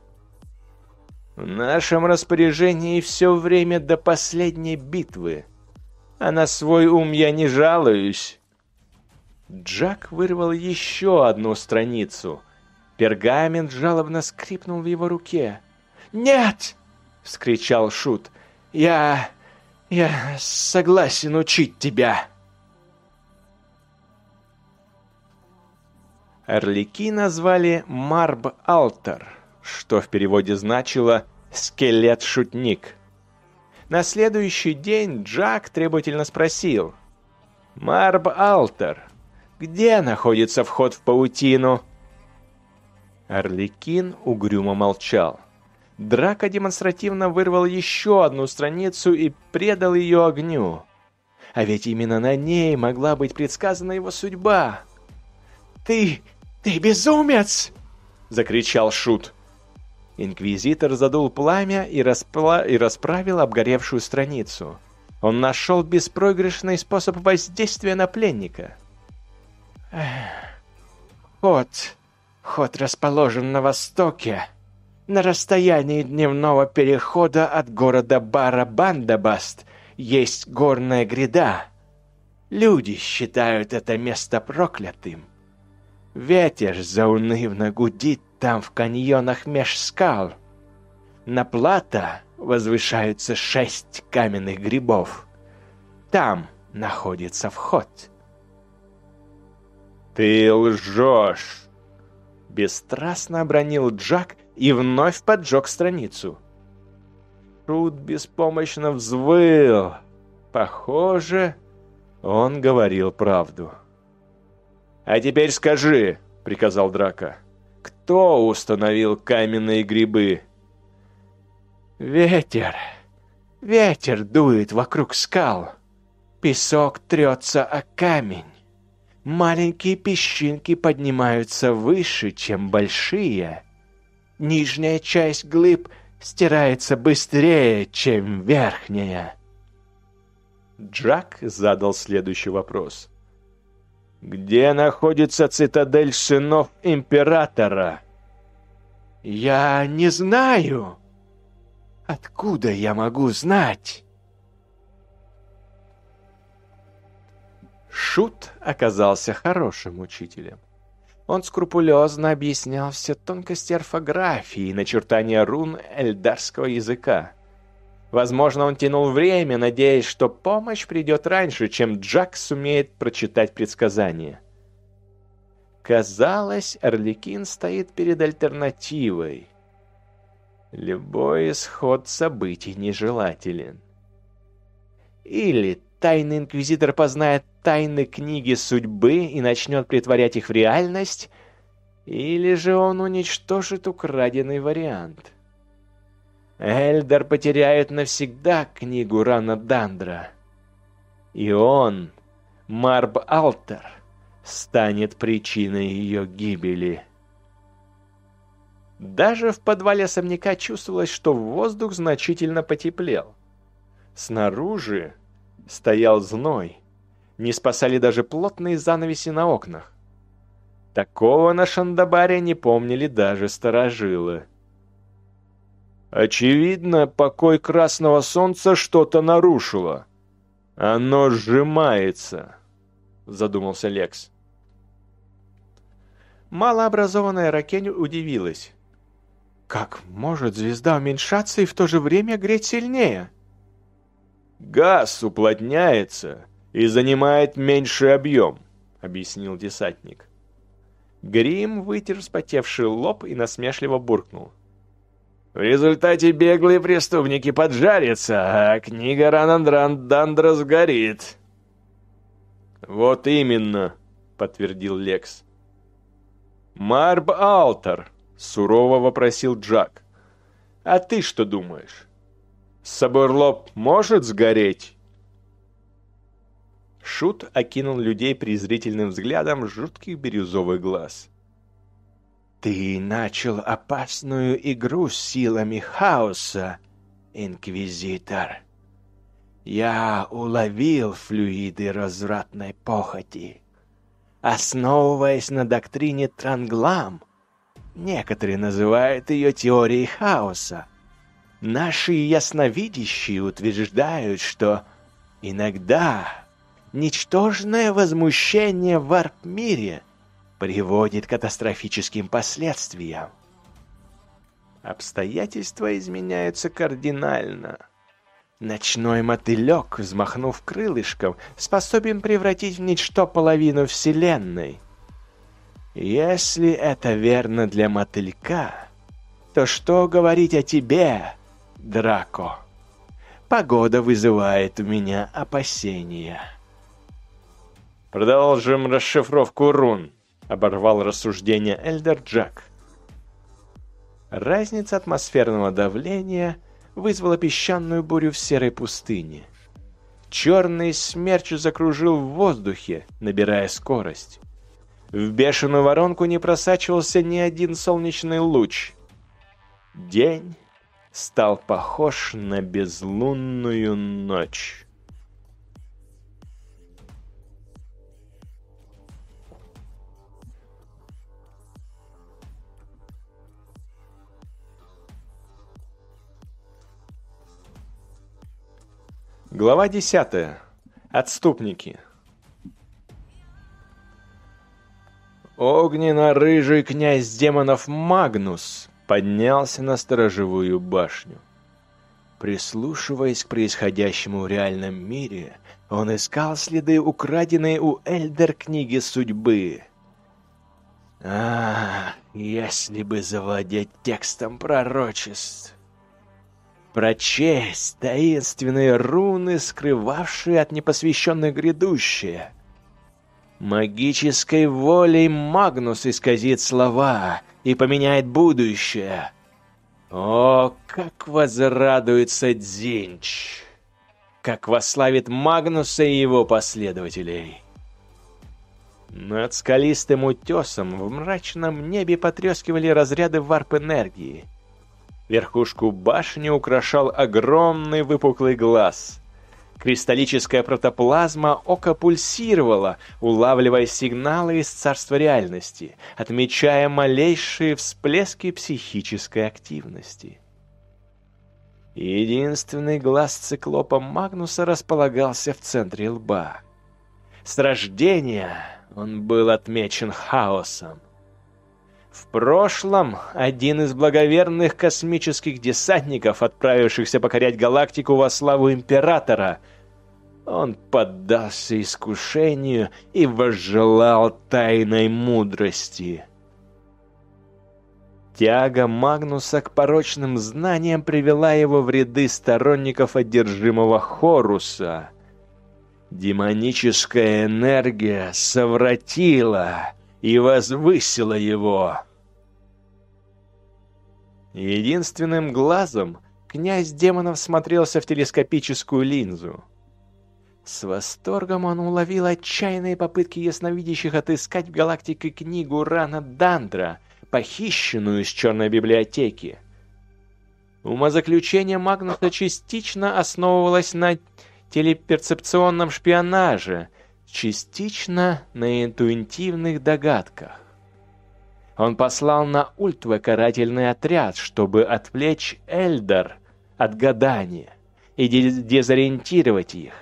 В нашем распоряжении все время до последней битвы. А на свой ум я не жалуюсь. Джак вырвал еще одну страницу. Пергамент жалобно скрипнул в его руке. «Нет!» — вскричал Шут. «Я... я согласен учить тебя!» Орлики назвали Марб Алтер — что в переводе значило «скелет-шутник». На следующий день Джак требовательно спросил «Марб Алтер, где находится вход в паутину?» Орликин угрюмо молчал. Драка демонстративно вырвал еще одну страницу и предал ее огню. А ведь именно на ней могла быть предсказана его судьба. «Ты... ты безумец!» — закричал Шут. Инквизитор задул пламя и, распла... и расправил обгоревшую страницу. Он нашел беспроигрышный способ воздействия на пленника. Ход. Ход расположен на востоке. На расстоянии дневного перехода от города Барабандабаст есть горная гряда. Люди считают это место проклятым. Ветер заунывно гудит там в каньонах меж скал. На плато возвышаются шесть каменных грибов. Там находится вход. «Ты лжешь!» Бесстрастно обронил Джак и вновь поджег страницу. Шут беспомощно взвыл. Похоже, он говорил правду. «А теперь скажи», — приказал Драка, — «кто установил каменные грибы?» «Ветер. Ветер дует вокруг скал. Песок трется о камень. Маленькие песчинки поднимаются выше, чем большие. Нижняя часть глыб стирается быстрее, чем верхняя». Джак задал следующий вопрос. Где находится цитадель сынов императора? Я не знаю. Откуда я могу знать? Шут оказался хорошим учителем. Он скрупулезно объяснял все тонкости орфографии и начертания рун эльдарского языка. Возможно, он тянул время, надеясь, что помощь придет раньше, чем Джак сумеет прочитать предсказание. Казалось, Орликин стоит перед альтернативой. Любой исход событий нежелателен. Или тайный инквизитор познает тайны книги судьбы и начнет притворять их в реальность, или же он уничтожит украденный вариант. Эльдар потеряет навсегда книгу Рана Дандра. И он, Марб Алтер, станет причиной ее гибели. Даже в подвале особняка чувствовалось, что воздух значительно потеплел. Снаружи стоял зной. Не спасали даже плотные занавеси на окнах. Такого на Шандабаре не помнили даже старожилы. Очевидно, покой красного солнца что-то нарушило. Оно сжимается, задумался Лекс. Малообразованная Ракень удивилась. Как может звезда уменьшаться и в то же время греть сильнее? Газ уплотняется и занимает меньший объем, объяснил десантник. Грим вытер вспотевший лоб и насмешливо буркнул. — в результате беглые преступники поджарятся, а книга Ранандрандандра сгорит. «Вот именно», — подтвердил Лекс. «Марб Алтер», — сурово вопросил Джак. «А ты что думаешь? Соборлоп может сгореть?» Шут окинул людей презрительным взглядом жутких бирюзовых глаз. Ты начал опасную игру с силами хаоса, Инквизитор. Я уловил флюиды развратной похоти. Основываясь на доктрине Транглам, некоторые называют ее теорией хаоса. Наши ясновидящие утверждают, что иногда ничтожное возмущение в арп-мире — приводит к катастрофическим последствиям. Обстоятельства изменяются кардинально. Ночной мотылек, взмахнув крылышком, способен превратить в ничто половину Вселенной. Если это верно для мотылька, то что говорить о тебе, Драко? Погода вызывает у меня опасения. Продолжим расшифровку рун. — оборвал рассуждение Эльдер Джак. Разница атмосферного давления вызвала песчаную бурю в серой пустыне. Черный смерч закружил в воздухе, набирая скорость. В бешеную воронку не просачивался ни один солнечный луч. День стал похож на безлунную ночь. Глава 10. Отступники. Огненно-рыжий князь демонов Магнус поднялся на сторожевую башню. Прислушиваясь к происходящему в реальном мире, он искал следы, украденные у Эльдер книги судьбы. А, если бы завладеть текстом пророчеств. Прочесть таинственные руны, скрывавшие от непосвященных грядущее — Магической волей Магнус исказит слова и поменяет будущее. О, как возрадуется Дзинч! Как вославит Магнуса и его последователей! Над скалистым утесом в мрачном небе потрескивали разряды варп-энергии. Верхушку башни украшал огромный выпуклый глаз — Кристаллическая протоплазма ока пульсировала, улавливая сигналы из царства реальности, отмечая малейшие всплески психической активности. Единственный глаз циклопа Магнуса располагался в центре лба. С рождения он был отмечен хаосом. В прошлом один из благоверных космических десантников, отправившихся покорять галактику во славу Императора, он поддался искушению и возжелал тайной мудрости. Тяга Магнуса к порочным знаниям привела его в ряды сторонников одержимого Хоруса. Демоническая энергия совратила и возвысила его. Единственным глазом князь демонов смотрелся в телескопическую линзу. С восторгом он уловил отчаянные попытки ясновидящих отыскать в галактике книгу Рана Дандра, похищенную из черной библиотеки. Умозаключение Магнуса частично основывалось на телеперцепционном шпионаже – частично на интуитивных догадках. Он послал на Ультве карательный отряд, чтобы отвлечь Эльдар от гадания и дезориентировать их.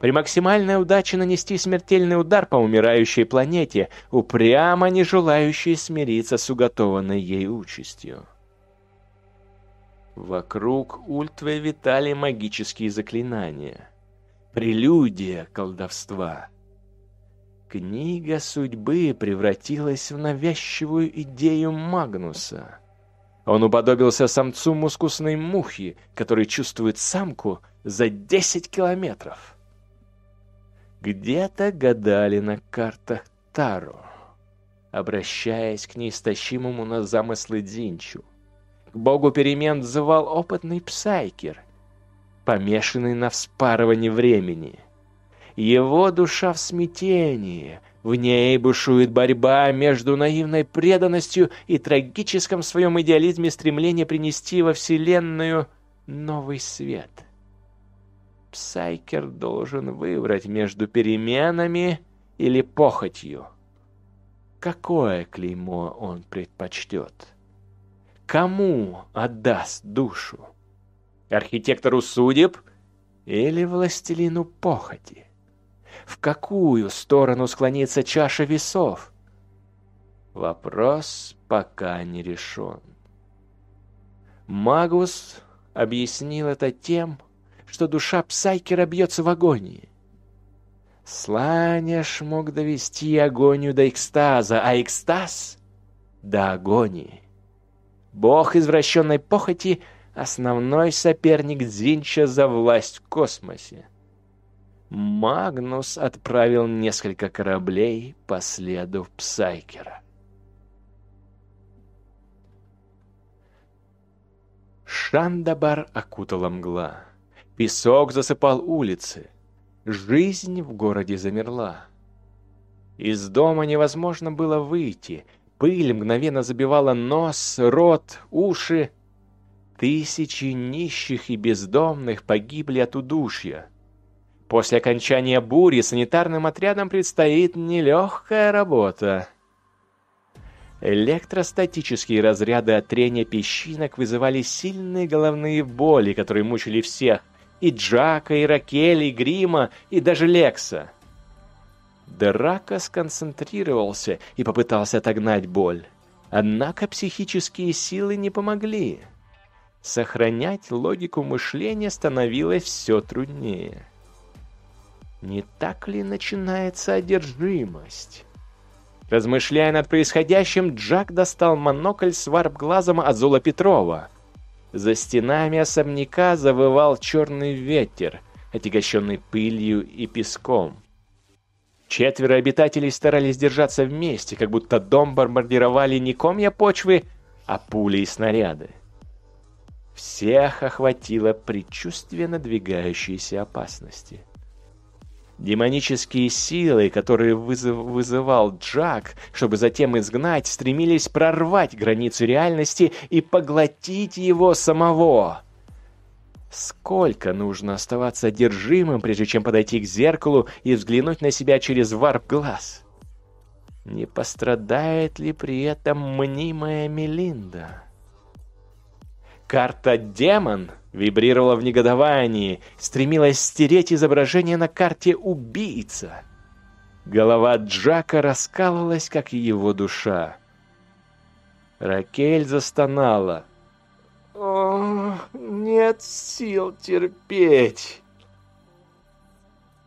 При максимальной удаче нанести смертельный удар по умирающей планете, упрямо не желающей смириться с уготованной ей участью. Вокруг Ультве витали магические заклинания — прелюдия колдовства. Книга судьбы превратилась в навязчивую идею Магнуса. Он уподобился самцу мускусной мухи, который чувствует самку за 10 километров. Где-то гадали на картах Таро, обращаясь к неистощимому на замыслы Дзинчу. К богу перемен взывал опытный псайкер — помешанный на вспарывании времени. Его душа в смятении, в ней бушует борьба между наивной преданностью и трагическом своем идеализме стремления принести во Вселенную новый свет. Псайкер должен выбрать между переменами или похотью. Какое клеймо он предпочтет? Кому отдаст душу? Архитектору судеб или властелину похоти? В какую сторону склонится чаша весов? Вопрос пока не решен. Магус объяснил это тем, что душа Псайкера бьется в агонии. Сланеш мог довести агонию до экстаза, а экстаз — до агонии. Бог извращенной похоти — основной соперник Дзинча за власть в космосе. Магнус отправил несколько кораблей по следу Псайкера. Шандабар окутала мгла. Песок засыпал улицы. Жизнь в городе замерла. Из дома невозможно было выйти. Пыль мгновенно забивала нос, рот, уши. Тысячи нищих и бездомных погибли от удушья. После окончания бури санитарным отрядам предстоит нелегкая работа. Электростатические разряды от трения песчинок вызывали сильные головные боли, которые мучили всех, И Джака, и Ракель, и Грима, и даже Лекса. Драка сконцентрировался и попытался отогнать боль. Однако психические силы не помогли. Сохранять логику мышления становилось все труднее. Не так ли начинается одержимость? Размышляя над происходящим, Джак достал монокль с варп-глазом от Зола Петрова. За стенами особняка завывал черный ветер, отягощенный пылью и песком. Четверо обитателей старались держаться вместе, как будто дом бомбардировали не комья почвы, а пули и снаряды. Всех охватило предчувствие надвигающейся опасности. Демонические силы, которые вызыв вызывал Джак, чтобы затем изгнать, стремились прорвать границу реальности и поглотить его самого. Сколько нужно оставаться одержимым, прежде чем подойти к зеркалу и взглянуть на себя через варп-глаз? Не пострадает ли при этом мнимая Мелинда? Карта «Демон» вибрировала в негодовании, стремилась стереть изображение на карте «Убийца». Голова Джака раскалывалась, как и его душа. Ракель застонала. «О, нет сил терпеть!»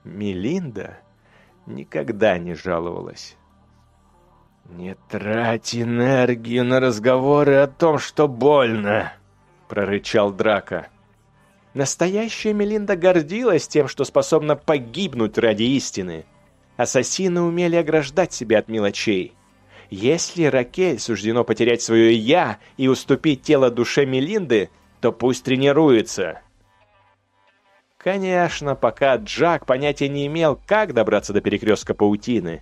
Мелинда никогда не жаловалась. «Не трать энергию на разговоры о том, что больно!» Прорычал Драка. Настоящая Мелинда гордилась тем, что способна погибнуть ради истины. Ассасины умели ограждать себя от мелочей. Если Ракель суждено потерять свое «я» и уступить тело душе Мелинды, то пусть тренируется. Конечно, пока Джак понятия не имел, как добраться до перекрестка паутины.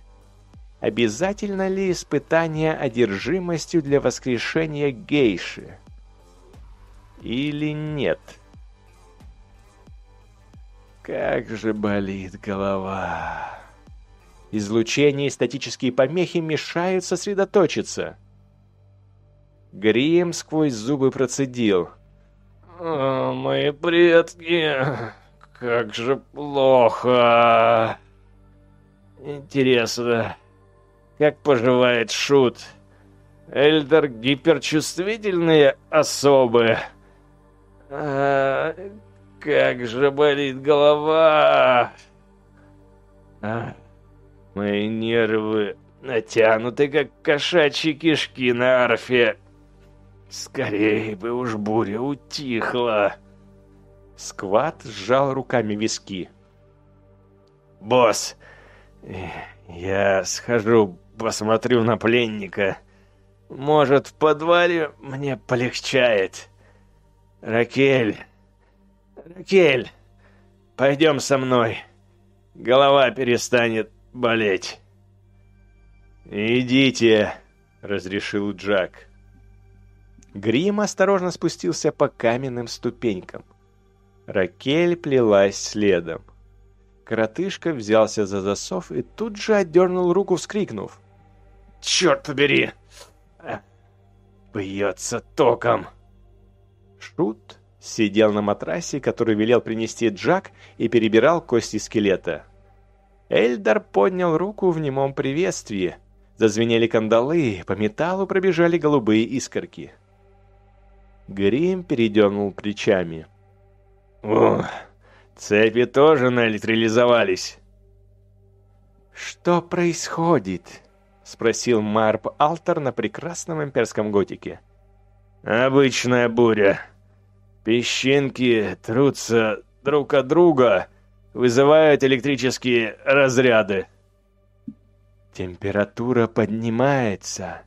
Обязательно ли испытание одержимостью для воскрешения гейши? Или нет. Как же болит голова. Излучение и статические помехи мешают сосредоточиться. Грим сквозь зубы процедил. «О, мои предки, как же плохо. Интересно, как поживает Шут? Эльдер гиперчувствительные особы?» А, как же болит голова! А, мои нервы натянуты, как кошачьи кишки на арфе. Скорее бы уж буря утихла. Скват сжал руками виски. «Босс, я схожу, посмотрю на пленника. Может, в подвале мне полегчает». «Ракель! Ракель! Пойдем со мной. Голова перестанет болеть». «Идите», — разрешил Джак. Грим осторожно спустился по каменным ступенькам. Ракель плелась следом. Коротышка взялся за засов и тут же отдернул руку, вскрикнув. «Черт побери! Бьется током!» Шут сидел на матрасе, который велел принести Джак, и перебирал кости скелета. Эльдар поднял руку в немом приветствии. Зазвенели кандалы, по металлу пробежали голубые искорки. Грим передернул плечами. «О, цепи тоже наэлектролизовались!» «Что происходит?» — спросил Марп Алтер на прекрасном имперском готике. «Обычная буря», Песчинки трутся друг от друга, вызывают электрические разряды. Температура поднимается.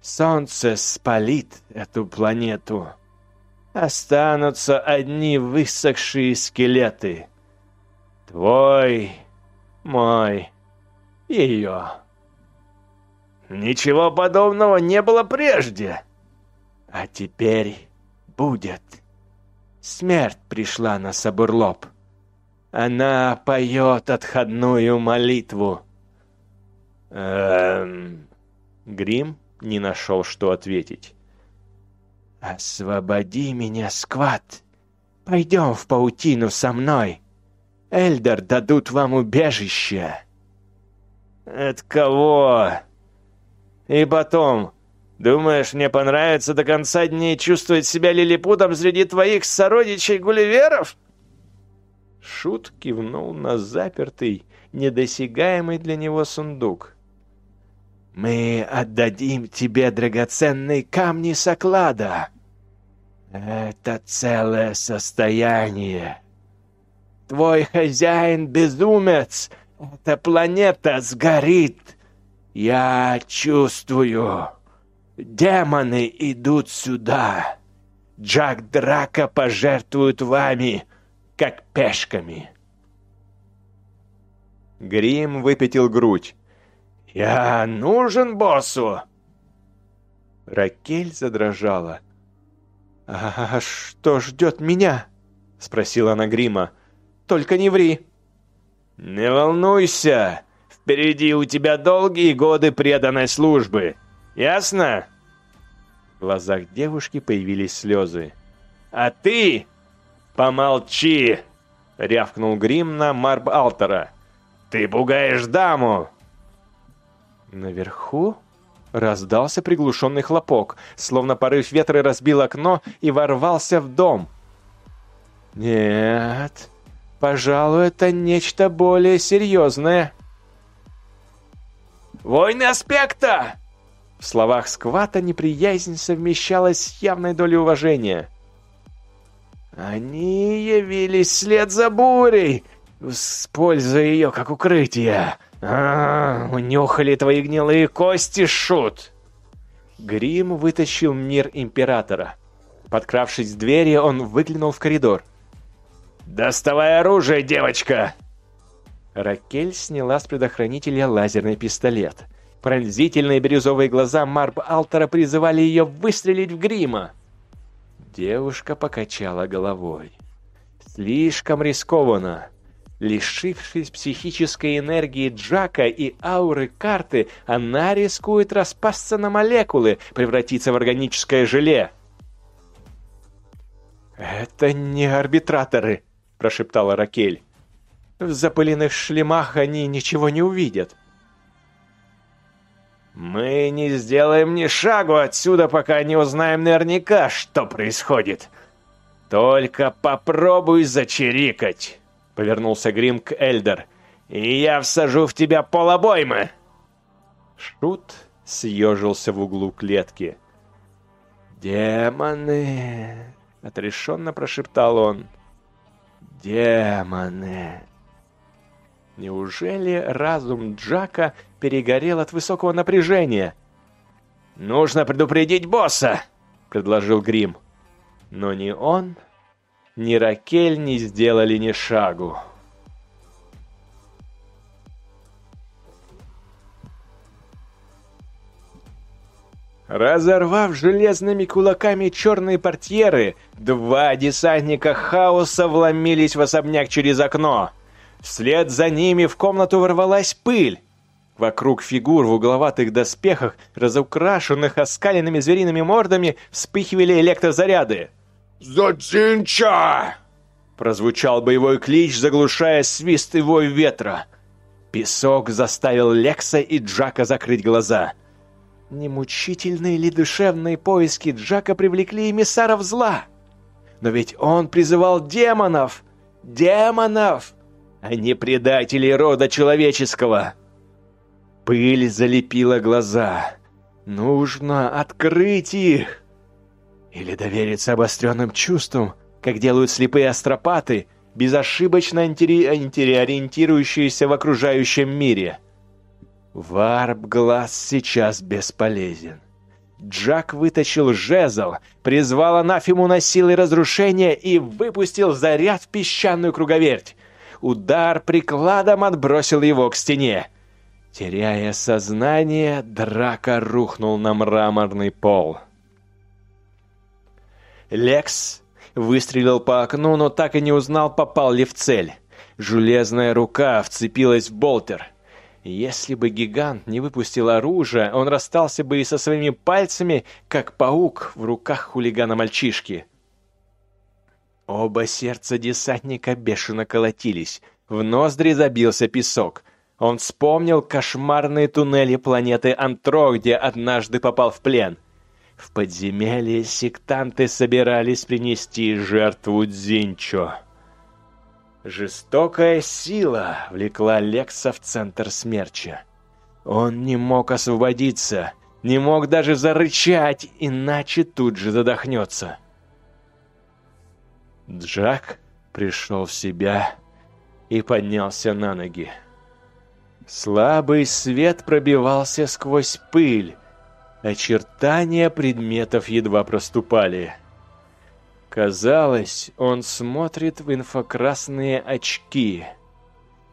Солнце спалит эту планету. Останутся одни высохшие скелеты. Твой, мой, ее. Ничего подобного не было прежде. А теперь будет. Смерть пришла на Сабурлоп. Она поет отходную молитву. Эм... Грим не нашел, что ответить. «Освободи меня, Скват! Пойдем в паутину со мной. Эльдер дадут вам убежище». «От кого?» «И потом, думаешь, мне понравится до конца дней чувствовать себя лилипутом среди твоих сородичей-гулливеров?» Шут кивнул на запертый, недосягаемый для него сундук. «Мы отдадим тебе драгоценные камни соклада. Это целое состояние. Твой хозяин безумец. Эта планета сгорит. Я чувствую. Демоны идут сюда. Джак Драка пожертвует вами, как пешками. Грим выпятил грудь. «Я нужен боссу!» Ракель задрожала. «А что ждет меня?» — спросила она Грима. «Только не ври!» «Не волнуйся! Впереди у тебя долгие годы преданной службы! Ясно?» В глазах девушки появились слезы. «А ты помолчи!» — рявкнул Грим на Марб Алтера. «Ты пугаешь даму!» Наверху Раздался приглушенный хлопок, словно порыв ветра разбил окно и ворвался в дом. «Нет, пожалуй, это нечто более серьезное». «Войны аспекта!» В словах Сквата неприязнь совмещалась с явной долей уважения. «Они явились вслед за бурей, используя ее как укрытие. А, унюхали твои гнилые кости, шут. Грим вытащил мир императора. Подкравшись к двери, он выглянул в коридор. «Доставай оружие, девочка!» Ракель сняла с предохранителя лазерный пистолет. Пронзительные бирюзовые глаза Марб Алтера призывали ее выстрелить в Грима. Девушка покачала головой. «Слишком рискованно. Лишившись психической энергии Джака и ауры карты, она рискует распасться на молекулы, превратиться в органическое желе. «Это не арбитраторы», – прошептала Ракель. «В запыленных шлемах они ничего не увидят». «Мы не сделаем ни шагу отсюда, пока не узнаем наверняка, что происходит. Только попробуй зачирикать» повернулся Грим к Эльдер. «И я всажу в тебя полобоймы!» Шут съежился в углу клетки. «Демоны!» — отрешенно прошептал он. «Демоны!» Неужели разум Джака перегорел от высокого напряжения? «Нужно предупредить босса!» — предложил Грим. Но ни он, ни Ракель не сделали ни шагу. Разорвав железными кулаками черные портьеры, два десантника хаоса вломились в особняк через окно. Вслед за ними в комнату ворвалась пыль. Вокруг фигур в угловатых доспехах, разукрашенных оскаленными звериными мордами, вспыхивали электрозаряды. «Зацинча!» Прозвучал боевой клич, заглушая свист и вой ветра. Песок заставил Лекса и Джака закрыть глаза. Немучительные ли душевные поиски Джака привлекли эмиссаров зла? Но ведь он призывал демонов! Демонов! А не предателей рода человеческого! Пыль залепила глаза. Нужно открыть их! Или довериться обостренным чувствам, как делают слепые астропаты, безошибочно ориентирующиеся в окружающем мире. Варп-глаз сейчас бесполезен. Джак вытащил жезл, призвал анафему на силы разрушения и выпустил заряд в песчаную круговерть. Удар прикладом отбросил его к стене. Теряя сознание, драка рухнул на мраморный пол. Лекс выстрелил по окну, но так и не узнал, попал ли в цель. Железная рука вцепилась в болтер. Если бы гигант не выпустил оружие, он расстался бы и со своими пальцами, как паук в руках хулигана-мальчишки. Оба сердца десантника бешено колотились, в ноздри забился песок. Он вспомнил кошмарные туннели планеты Антро, где однажды попал в плен. В подземелье сектанты собирались принести жертву Дзинчо. Жестокая сила влекла Лекса в центр смерча. Он не мог освободиться, не мог даже зарычать, иначе тут же задохнется. Джак пришел в себя и поднялся на ноги. Слабый свет пробивался сквозь пыль. Очертания предметов едва проступали. Казалось, он смотрит в инфракрасные очки.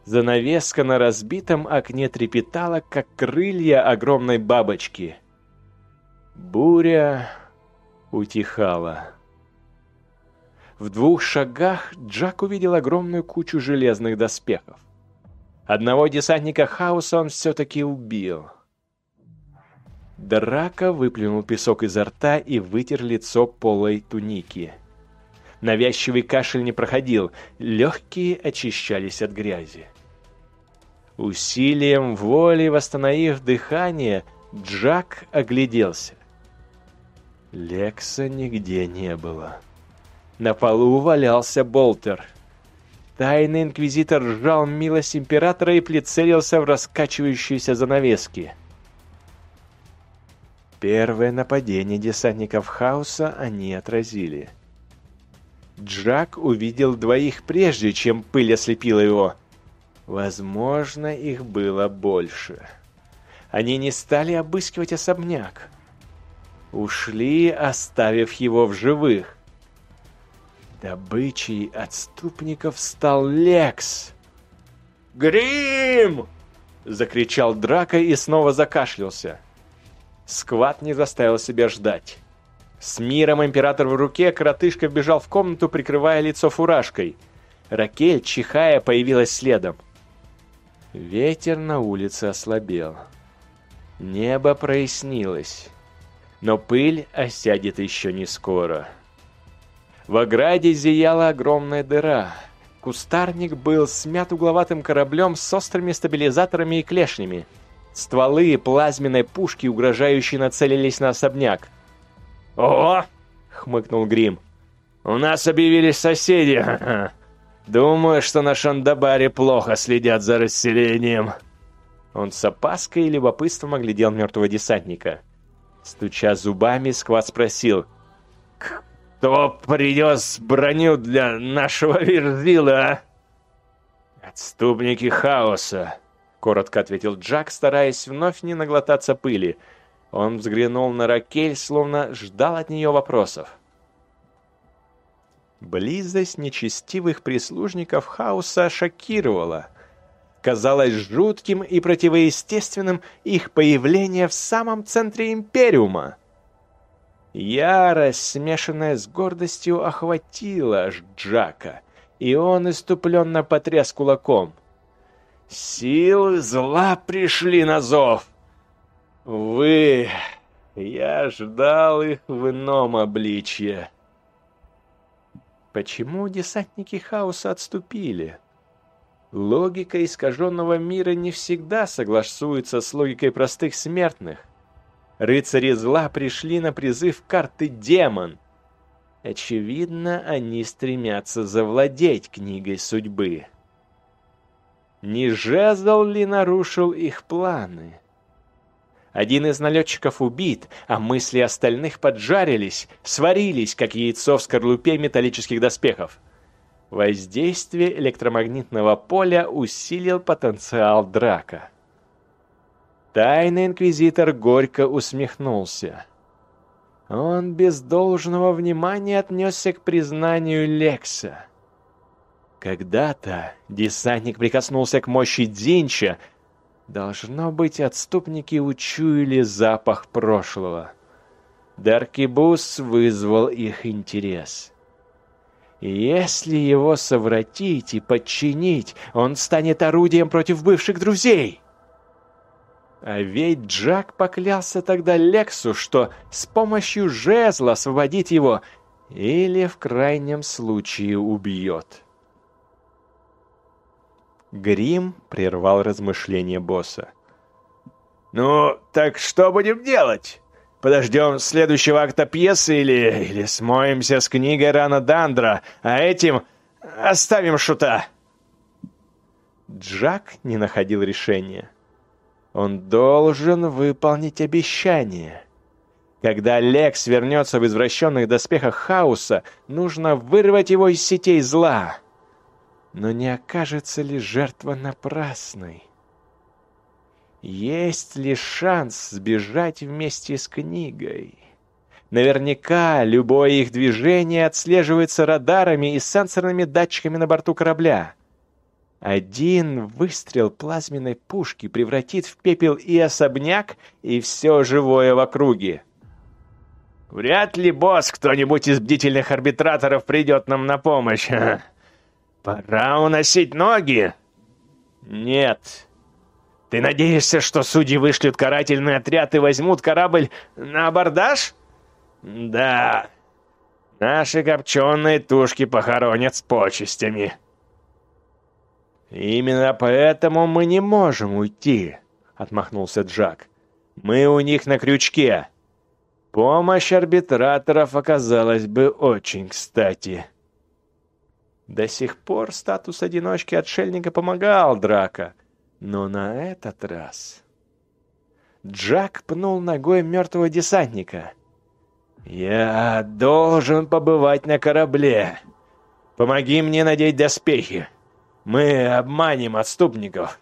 Занавеска на разбитом окне трепетала, как крылья огромной бабочки. Буря утихала. В двух шагах Джак увидел огромную кучу железных доспехов. Одного десантника хаоса он все-таки убил. Драка выплюнул песок изо рта и вытер лицо полой туники. Навязчивый кашель не проходил, легкие очищались от грязи. Усилием воли восстановив дыхание, Джак огляделся. Лекса нигде не было. На полу валялся Болтер. Тайный инквизитор сжал милость императора и прицелился в раскачивающиеся занавески. Первое нападение десантников хаоса они отразили. Джак увидел двоих прежде, чем пыль ослепила его. Возможно, их было больше. Они не стали обыскивать особняк. Ушли, оставив его в живых. Добычей отступников стал Лекс. «Грим!» — закричал Драко и снова закашлялся. Скват не заставил себя ждать. С миром император в руке, коротышка бежал в комнату, прикрывая лицо фуражкой. Ракель, чихая, появилась следом. Ветер на улице ослабел. Небо прояснилось. Но пыль осядет еще не скоро. В ограде зияла огромная дыра. Кустарник был смят угловатым кораблем с острыми стабилизаторами и клешнями. Стволы плазменной пушки угрожающе нацелились на особняк. «О!» — хмыкнул Грим. «У нас объявились соседи. Думаю, что на Шандабаре плохо следят за расселением». Он с опаской и любопытством оглядел мертвого десантника. Стуча зубами, Скват спросил. «Кто принес броню для нашего Верзила, а?» «Отступники хаоса», — коротко ответил Джак, стараясь вновь не наглотаться пыли — он взглянул на Ракель, словно ждал от нее вопросов. Близость нечестивых прислужников хаоса шокировала. Казалось жутким и противоестественным их появление в самом центре Империума. Ярость, смешанная с гордостью, охватила Джака, и он иступленно потряс кулаком. «Силы зла пришли на зов!» Вы... Я ждал их в ином обличье. Почему десантники хаоса отступили? Логика искаженного мира не всегда согласуется с логикой простых смертных. Рыцари зла пришли на призыв карты «Демон». Очевидно, они стремятся завладеть книгой судьбы. Не жезл ли нарушил их планы? Один из налетчиков убит, а мысли остальных поджарились, сварились, как яйцо в скорлупе металлических доспехов. Воздействие электромагнитного поля усилил потенциал драка. Тайный инквизитор горько усмехнулся. Он без должного внимания отнесся к признанию Лекса. Когда-то десантник прикоснулся к мощи Динча, Должно быть, отступники учуяли запах прошлого. Даркибус вызвал их интерес. если его совратить и подчинить, он станет орудием против бывших друзей. А ведь Джак поклялся тогда Лексу, что с помощью жезла освободит его или в крайнем случае убьет. Грим прервал размышления босса. «Ну, так что будем делать? Подождем следующего акта пьесы или, или смоемся с книгой Рана Дандра, а этим оставим шута?» Джак не находил решения. Он должен выполнить обещание. Когда Лекс вернется в извращенных доспехах хаоса, нужно вырвать его из сетей зла. Но не окажется ли жертва напрасной? Есть ли шанс сбежать вместе с книгой? Наверняка любое их движение отслеживается радарами и сенсорными датчиками на борту корабля. Один выстрел плазменной пушки превратит в пепел и особняк, и все живое в округе. Вряд ли, босс, кто-нибудь из бдительных арбитраторов придет нам на помощь. Пора уносить ноги. Нет. Ты надеешься, что судьи вышлют карательный отряд и возьмут корабль на абордаж? Да. Наши копченые тушки похоронят с почестями. «Именно поэтому мы не можем уйти», — отмахнулся Джак. «Мы у них на крючке. Помощь арбитраторов оказалась бы очень кстати». До сих пор статус одиночки-отшельника помогал Драка, но на этот раз... Джак пнул ногой мертвого десантника. «Я должен побывать на корабле. Помоги мне надеть доспехи. Мы обманем отступников.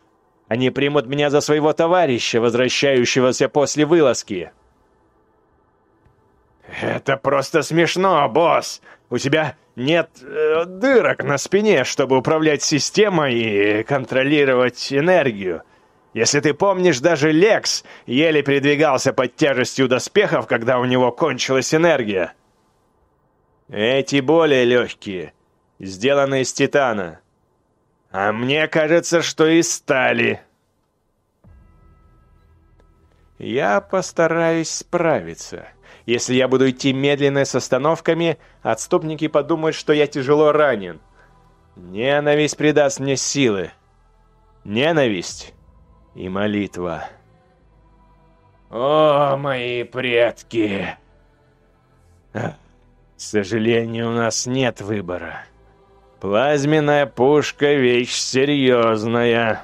Они примут меня за своего товарища, возвращающегося после вылазки». «Это просто смешно, босс! У тебя нет э, дырок на спине, чтобы управлять системой и контролировать энергию. Если ты помнишь, даже Лекс еле передвигался под тяжестью доспехов, когда у него кончилась энергия. Эти более легкие, сделаны из титана. А мне кажется, что из стали». «Я постараюсь справиться». Если я буду идти медленно с остановками, отступники подумают, что я тяжело ранен. Ненависть придаст мне силы. Ненависть и молитва. О, мои предки! К сожалению, у нас нет выбора. Плазменная пушка — вещь серьезная.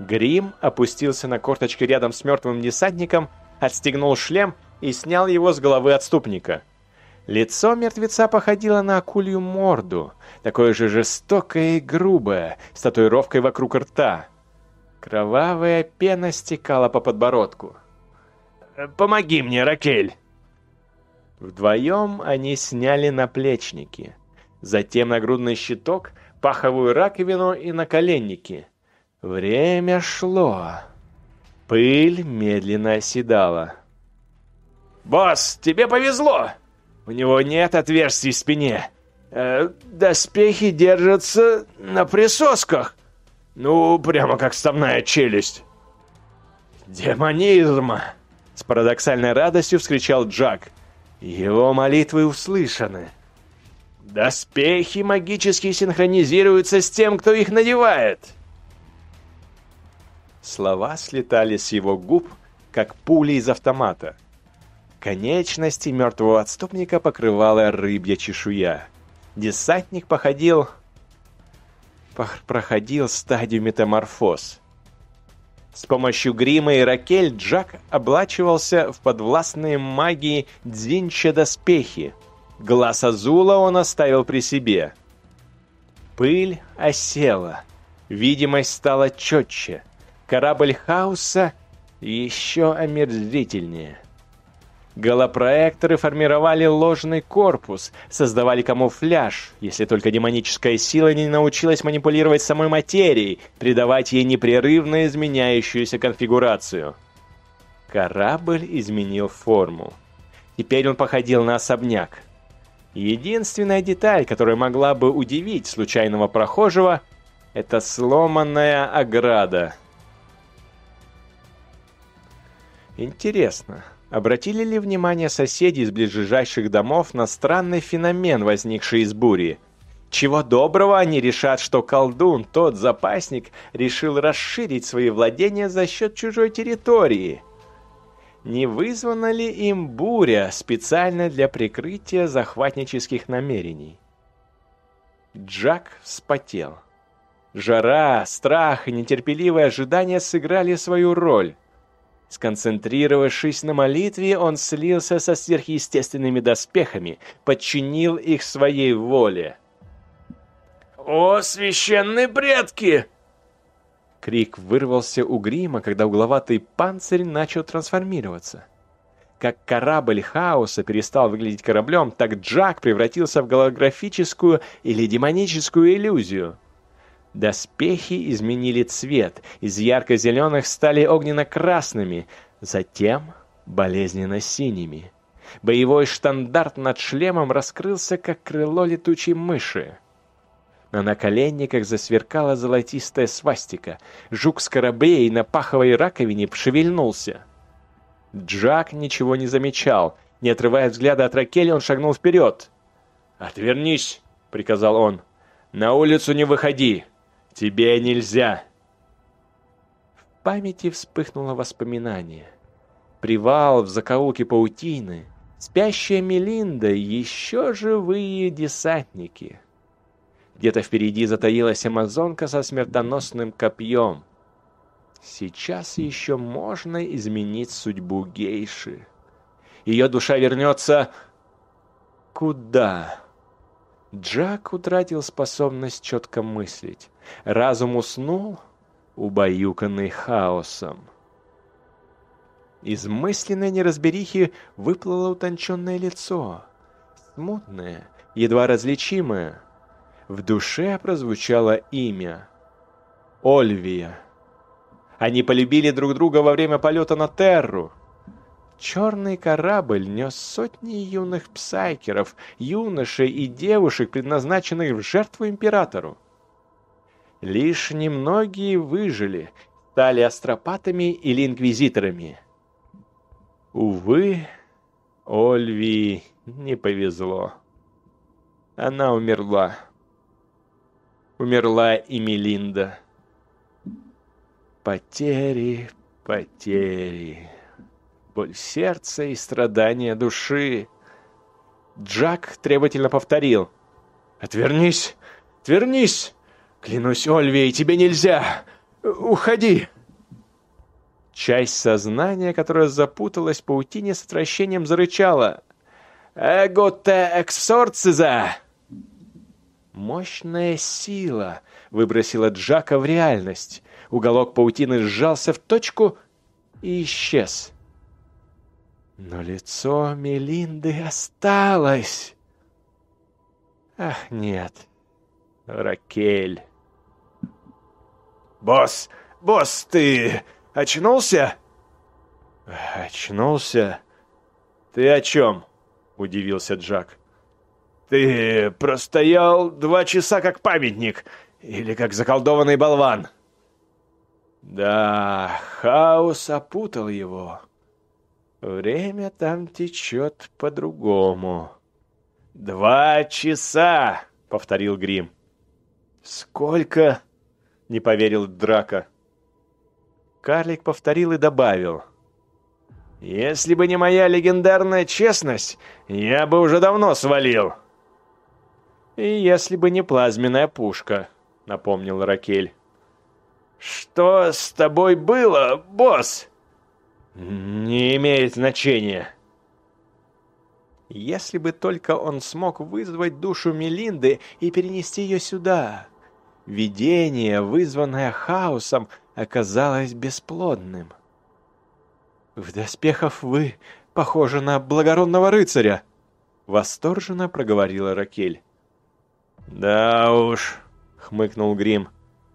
Грим опустился на корточки рядом с мертвым десантником, отстегнул шлем — и снял его с головы отступника. Лицо мертвеца походило на акулью морду, такое же жестокое и грубое, с татуировкой вокруг рта. Кровавая пена стекала по подбородку. «Помоги мне, Ракель!» Вдвоем они сняли наплечники, затем нагрудный щиток, паховую раковину и наколенники. Время шло. Пыль медленно оседала. «Босс, тебе повезло! У него нет отверстий в спине. Э, доспехи держатся на присосках. Ну, прямо как ставная челюсть». «Демонизм!» — с парадоксальной радостью вскричал Джак. «Его молитвы услышаны». «Доспехи магически синхронизируются с тем, кто их надевает!» Слова слетали с его губ, как пули из автомата. Конечности мертвого отступника покрывала рыбья чешуя. Десантник походил... проходил стадию метаморфоз. С помощью грима и ракель Джак облачивался в подвластные магии Дзинча доспехи. Глаз Азула он оставил при себе. Пыль осела. Видимость стала четче. Корабль хаоса еще омерзительнее. Голопроекторы формировали ложный корпус, создавали камуфляж, если только демоническая сила не научилась манипулировать самой материей, придавать ей непрерывно изменяющуюся конфигурацию. Корабль изменил форму. Теперь он походил на особняк. Единственная деталь, которая могла бы удивить случайного прохожего, это сломанная ограда. Интересно, Обратили ли внимание соседи из ближайших домов на странный феномен, возникший из бури? Чего доброго они решат, что колдун, тот запасник, решил расширить свои владения за счет чужой территории? Не вызвана ли им буря специально для прикрытия захватнических намерений? Джак вспотел. Жара, страх и нетерпеливое ожидание сыграли свою роль. Сконцентрировавшись на молитве, он слился со сверхъестественными доспехами, подчинил их своей воле. «О, священные предки!» Крик вырвался у грима, когда угловатый панцирь начал трансформироваться. Как корабль хаоса перестал выглядеть кораблем, так Джак превратился в голографическую или демоническую иллюзию. Доспехи изменили цвет, из ярко-зеленых стали огненно-красными, затем болезненно-синими. Боевой штандарт над шлемом раскрылся, как крыло летучей мыши. На наколенниках засверкала золотистая свастика. Жук скоробей на паховой раковине шевельнулся. Джак ничего не замечал. Не отрывая взгляда от Ракели, он шагнул вперед. «Отвернись!» — приказал он. «На улицу не выходи! Тебе нельзя!» В памяти вспыхнуло воспоминание. Привал в закоулке паутины, спящая Мелинда, еще живые десантники — где-то впереди затаилась амазонка со смертоносным копьем. Сейчас еще можно изменить судьбу гейши. Ее душа вернется... Куда? Джак утратил способность четко мыслить. Разум уснул, убаюканный хаосом. Из мысленной неразберихи выплыло утонченное лицо. Смутное, едва различимое. В душе прозвучало имя. Ольвия. Они полюбили друг друга во время полета на Терру. Черный корабль нес сотни юных псайкеров, юношей и девушек, предназначенных в жертву императору. Лишь немногие выжили, стали астропатами или инквизиторами. Увы, Ольвии не повезло. Она умерла умерла и Мелинда. Потери, потери, боль сердца и страдания души. Джак требовательно повторил. «Отвернись! Отвернись! Клянусь, Ольвей, тебе нельзя! Уходи!» Часть сознания, которая запуталась в паутине с отвращением, зарычала. «Эго те эксорциза!» Мощная сила выбросила Джака в реальность. Уголок паутины сжался в точку и исчез. Но лицо Мелинды осталось. Ах, нет. Ракель. «Босс! Босс, ты очнулся?» «Очнулся? Ты о чем?» — удивился Джак. Ты простоял два часа как памятник или как заколдованный болван. Да, хаос опутал его. Время там течет по-другому. «Два часа!» — повторил Грим. «Сколько?» — не поверил Драка. Карлик повторил и добавил. «Если бы не моя легендарная честность, я бы уже давно свалил». «И если бы не плазменная пушка», — напомнил Ракель. «Что с тобой было, босс?» «Не имеет значения». Если бы только он смог вызвать душу Мелинды и перенести ее сюда. Видение, вызванное хаосом, оказалось бесплодным. «В доспехах вы похожи на благородного рыцаря!» Восторженно проговорила Ракель. «Да уж», — хмыкнул Грим.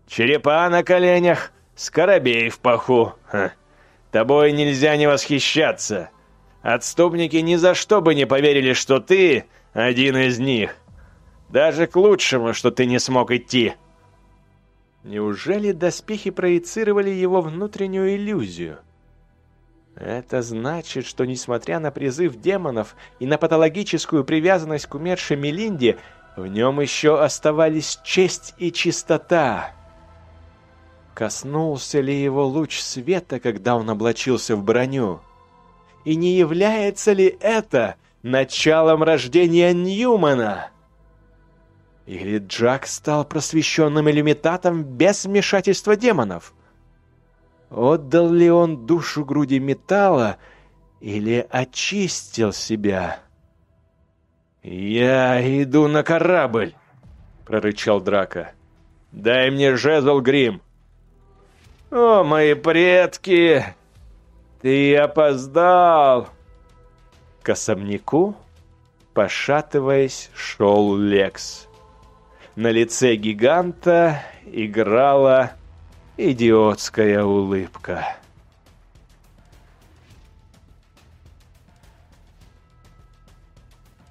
«Черепа на коленях, скоробей в паху. Ха. Тобой нельзя не восхищаться. Отступники ни за что бы не поверили, что ты один из них. Даже к лучшему, что ты не смог идти». Неужели доспехи проецировали его внутреннюю иллюзию? Это значит, что несмотря на призыв демонов и на патологическую привязанность к умершей Мелинде, в нем еще оставались честь и чистота. Коснулся ли его луч света, когда он облачился в броню? И не является ли это началом рождения Ньюмана? Или Джак стал просвещенным иллюмитатом без вмешательства демонов? Отдал ли он душу груди металла или очистил себя? «Я иду на корабль!» — прорычал Драка. «Дай мне жезл, Грим!» «О, мои предки! Ты опоздал!» К особняку, пошатываясь, шел Лекс. На лице гиганта играла идиотская улыбка.